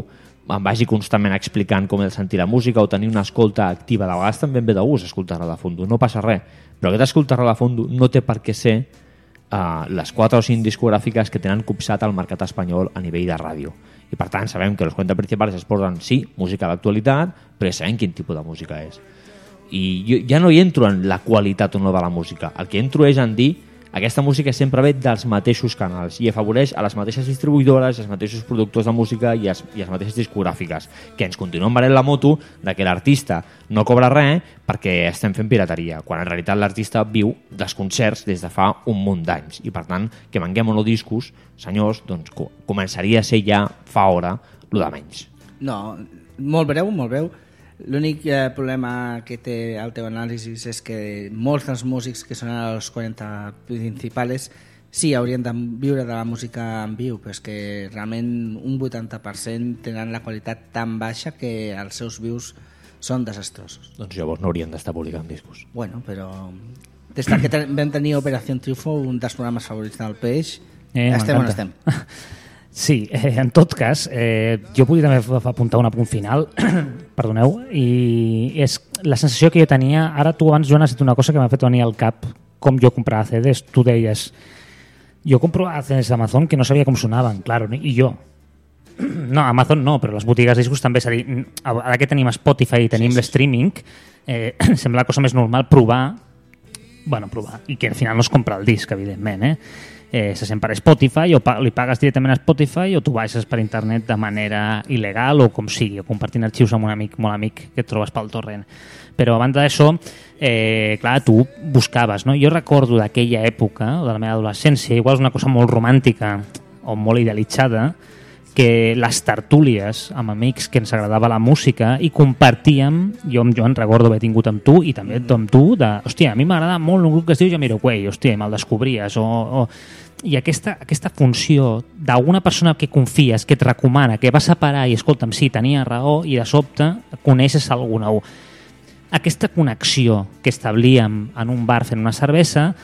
em vagi constantment explicant com he de sentir la música o tenir una escolta activa. De vegades també em ve de gust escoltar-la de fondo, no passa res. Però aquest escoltar-la de fondo no té per què ser uh, les quatre o cinc discogràfiques que tenen copsat al mercat espanyol a nivell de ràdio. I per tant sabem que els cuentas principals es posen, sí, música d'actualitat, però sabem quin tipus de música és. I jo ja no hi entro en la qualitat o no de la música. El que entro és en dir aquesta música sempre ve dels mateixos canals i afavoreix a les mateixes distribuïdores, els mateixos productors de música i, els, i les mateixes discogràfiques, que ens continuen venent la moto de que l'artista no cobra res perquè estem fent pirateria, quan en realitat l'artista viu dels concerts des de fa un munt d'anys i per tant que venguem o no discos, senyors, doncs co- començaria a ser ja fa hora lo de menys. No, molt breu, molt breu. L'únic eh, problema que té el teu anàlisi és que molts dels músics que són els 40 principals sí, haurien de viure de la música en viu, però és que realment un 80% tenen la qualitat tan baixa que els seus vius són desastrosos. Doncs llavors no haurien d'estar publicant discos. Bueno, però des de que ten- vam tenir Operació Triunfo, un dels programes favorits del Peix, Eh, estem on estem. Sí, eh, en tot cas, eh, jo volia també apuntar un apunt final, perdoneu, i és la sensació que jo tenia, ara tu abans, Joan, has dit una cosa que m'ha fet venir al cap, com jo comprava CDs, tu deies, jo compro CDs d'Amazon que no sabia com sonaven, claro, i jo. No, Amazon no, però les botigues de discos també, és a dir, ara que tenim Spotify i tenim sí, sí. l'streaming, eh, sembla la cosa més normal provar bueno, provar, i que al final no es compra el disc, evidentment, eh? Eh se sent per Spotify o pa li pagues directament a Spotify o tu baixes per internet de manera il·legal o com sigui, o compartint arxius amb un amic molt amic que et trobes pel torrent. Però a banda d'això, eh, clar, tu buscaves, no? Jo recordo d'aquella època, de la meva adolescència, igual és una cosa molt romàntica o molt idealitzada, que les tertúlies amb amics que ens agradava la música i compartíem, jo amb Joan recordo haver tingut amb tu i també amb tu, de, hòstia, a mi m'agrada molt un grup que es diu Jamiroquai, hòstia, me'l descobries, o, o... i aquesta, aquesta funció d'alguna persona que confies, que et recomana, que va separar i, escolta'm, sí, tenia raó, i de sobte coneixes algú nou. Aquesta connexió que establíem en un bar fent una cervesa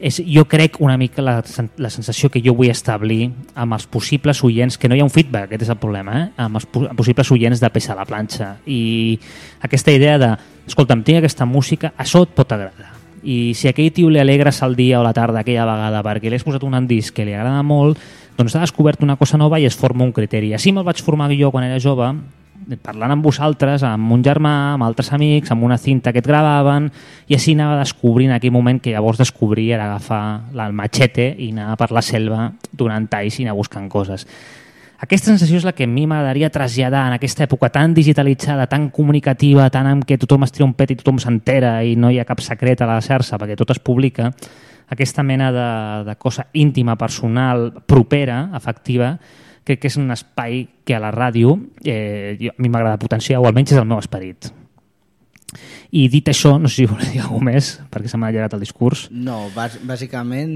és, jo crec una mica la, la sensació que jo vull establir amb els possibles oients, que no hi ha un feedback, aquest és el problema, eh? amb els po- possibles oients de Peix a la planxa. I aquesta idea de, escolta'm, tinc aquesta música, això et pot agradar. I si a aquell tio li alegres el dia o la tarda aquella vegada perquè li has posat un disc que li agrada molt, doncs ha descobert una cosa nova i es forma un criteri. Així me'l vaig formar jo quan era jove, parlant amb vosaltres, amb un germà, amb altres amics, amb una cinta que et gravaven, i així anava descobrint aquell moment que llavors descobrir era agafar el machete i anar per la selva durant talls i anar buscant coses. Aquesta sensació és la que a mi m'agradaria traslladar en aquesta època tan digitalitzada, tan comunicativa, tan en què tothom es un pet i tothom s'entera i no hi ha cap secret a la xarxa perquè tot es publica, aquesta mena de, de cosa íntima, personal, propera, efectiva, crec que és un espai que a la ràdio eh, jo- a mi m'agrada potenciar, o almenys és el meu esperit. I dit això, no sé si voleu dir alguna més, perquè se m'ha allargat el discurs. No, bàs bàsicament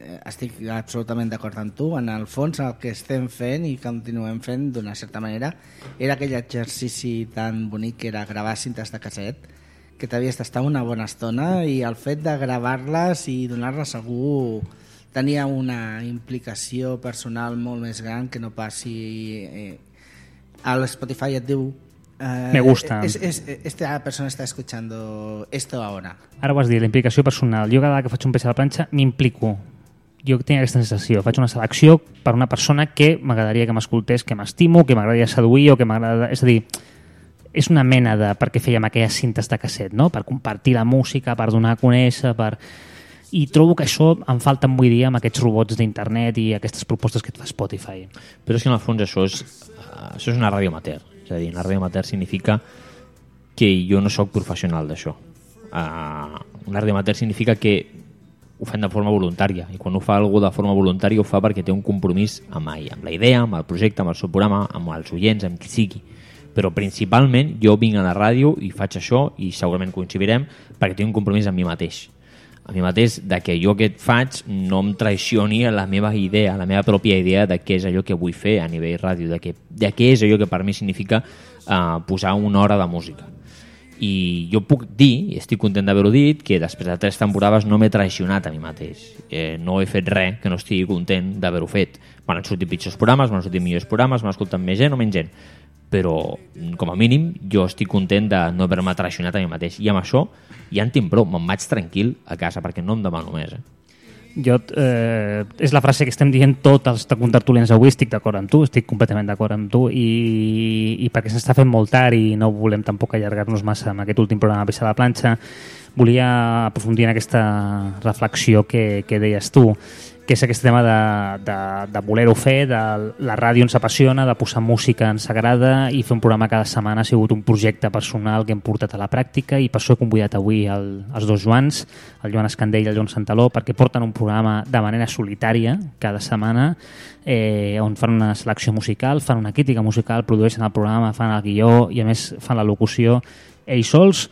eh, estic absolutament d'acord amb tu. En el fons el que estem fent i continuem fent d'una certa manera era aquell exercici tan bonic que era gravar cintes de casset que t'havies d'estar una bona estona i el fet de gravar-les i donar-les a algú tenia una implicació personal molt més gran que no pas si eh, a l'Spotify et diu eh, Me gusta. Es, es, esta persona está escuchando esto ahora. Ara ho has dit, la implicació personal. Jo cada vegada que faig un peix a la planxa m'implico. Jo tinc aquesta sensació. Faig una selecció per una persona que m'agradaria que m'escoltés, que m'estimo, que m'agradaria seduir o que m'agrada... És a dir, és una mena de per què fèiem aquelles cintes de casset, no? Per compartir la música, per donar a conèixer, per... I trobo que això em falta avui dia amb aquests robots d'internet i aquestes propostes que et fa Spotify. Però és que en el fons això és, eh, això és una ràdio amateur. És a dir, una ràdio amateur significa que jo no sóc professional d'això. Uh, una ràdio amateur significa que ho fem de forma voluntària i quan ho fa algú de forma voluntària ho fa perquè té un compromís amb, ell, amb la idea, amb el projecte, amb el seu programa, amb els oients, amb qui sigui. Però principalment jo vinc a la ràdio i faig això i segurament coincidirem perquè tinc un compromís amb mi mateix a mi mateix de que jo que faig no em traicioni a la meva idea, a la meva pròpia idea de què és allò que vull fer a nivell ràdio, de, que, de què és allò que per mi significa uh, posar una hora de música. I jo puc dir, i estic content d'haver-ho dit, que després de tres temporades no m'he traicionat a mi mateix. Eh, no he fet res que no estigui content d'haver-ho fet. M'han sortit pitjors programes, m'han sortit millors programes, m'han escoltat més gent o menys gent. Però, com a mínim, jo estic content de no haver-me traicionat a mi mateix. I amb això ja en tinc prou, me'n vaig tranquil a casa perquè no em demano més. Eh? Jo, eh, és la frase que estem dient tots els contertulians avui, estic d'acord amb tu, estic completament d'acord amb tu i, i perquè s'està fent molt tard i no volem tampoc allargar-nos massa amb aquest últim programa Peixar la planxa, volia aprofundir en aquesta reflexió que, que deies tu, que és aquest tema de, de, de voler-ho fer, de la ràdio ens apassiona, de posar música ens agrada i fer un programa cada setmana ha sigut un projecte personal que hem portat a la pràctica i per això he convidat avui el, els dos Joans, el Joan Escandell i el Joan Santaló, perquè porten un programa de manera solitària cada setmana eh, on fan una selecció musical, fan una crítica musical, produeixen el programa, fan el guió i a més fan la locució ells sols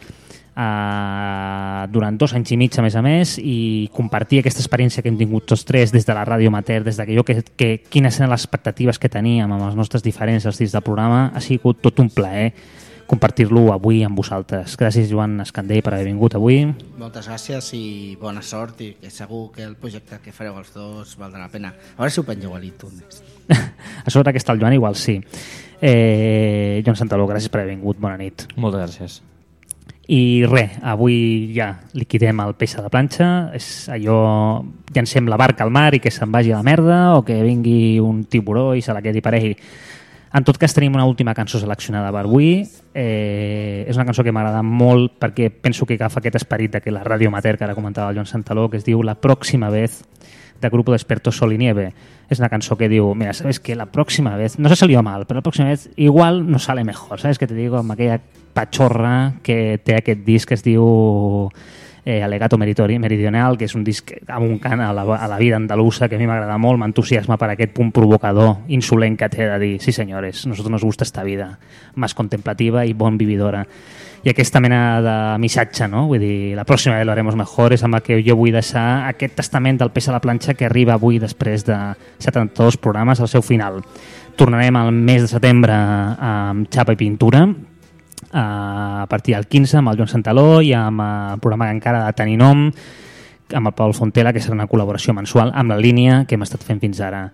uh, durant dos anys i mig, a més a més, i compartir aquesta experiència que hem tingut tots tres des de la ràdio amateur, des de que jo, que, quines eren les expectatives que teníem amb els nostres diferents estils del programa, ha sigut tot un plaer compartir-lo avui amb vosaltres. Gràcies, Joan Escandell, per haver vingut avui. Moltes gràcies i bona sort i que segur que el projecte que fareu els dos valdrà la pena. A veure si ho pengeu a l'iTunes. a sobre que està el Joan, igual sí. Eh, Joan Santaló, gràcies per haver vingut. Bona nit. Moltes gràcies. I res, avui ja liquidem el peix la planxa, és allò, llancem la barca al mar i que se'n vagi a la merda o que vingui un tiburó i se la quedi per ell. En tot cas tenim una última cançó seleccionada per avui, eh, és una cançó que m'agrada molt perquè penso que agafa aquest esperit de que la ràdio amateur que ara comentava el Joan Santaló, que es diu La pròxima vez de Grupo de Expertos Sol y Nieve. Es una canción que digo, mira, sabes que la próxima vez, no se salió mal, pero la próxima vez igual no sale mejor, ¿sabes? Que te digo, amb aquella pachorra que té aquest disc que es diu eh, Alegato Meritori, Meridional, que és un disc amb un cant a la, a la vida andalusa que a mi m'agrada molt, m'entusiasma per aquest punt provocador, insolent que té de dir, sí senyores, nosotros nos gusta esta vida, más contemplativa y bon vividora. I aquesta mena de missatge, no? Vull dir, la pròxima vegada lo haremos mejor, és amb el que jo vull deixar aquest testament del peix a la planxa que arriba avui després de 72 programes al seu final. Tornarem al mes de setembre amb xapa i pintura, a partir del 15 amb el Joan Santaló i amb el programa que encara ha de tenir nom amb el Pol Fontela, que serà una col·laboració mensual amb la línia que hem estat fent fins ara.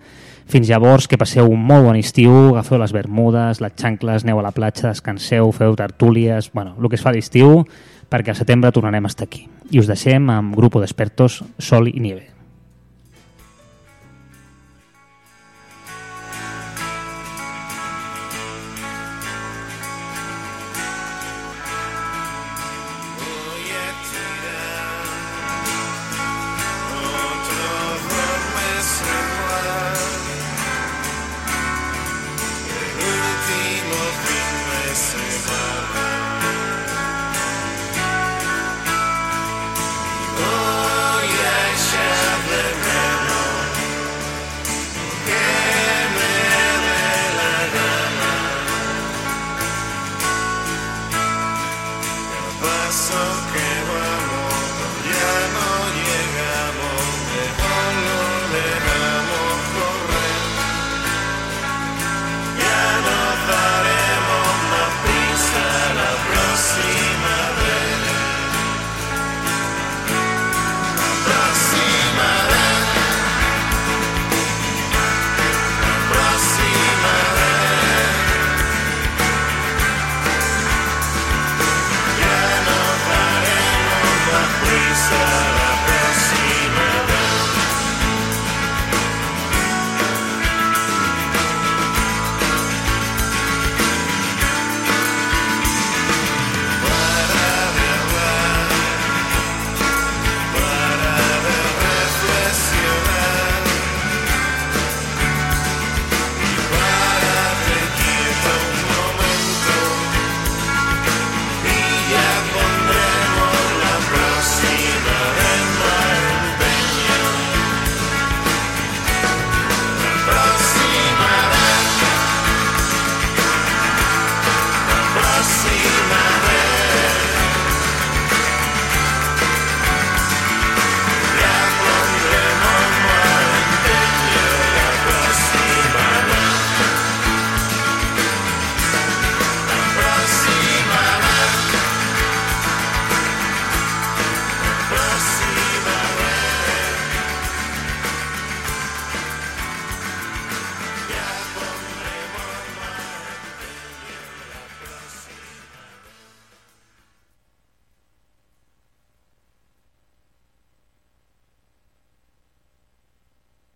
Fins llavors, que passeu un molt bon estiu, agafeu les bermudes, les xancles, aneu a la platja, descanseu, feu tertúlies, bueno, el que es fa a l'estiu, perquè al setembre tornarem a estar aquí. I us deixem amb Grupo d'Expertos Sol i Nieve.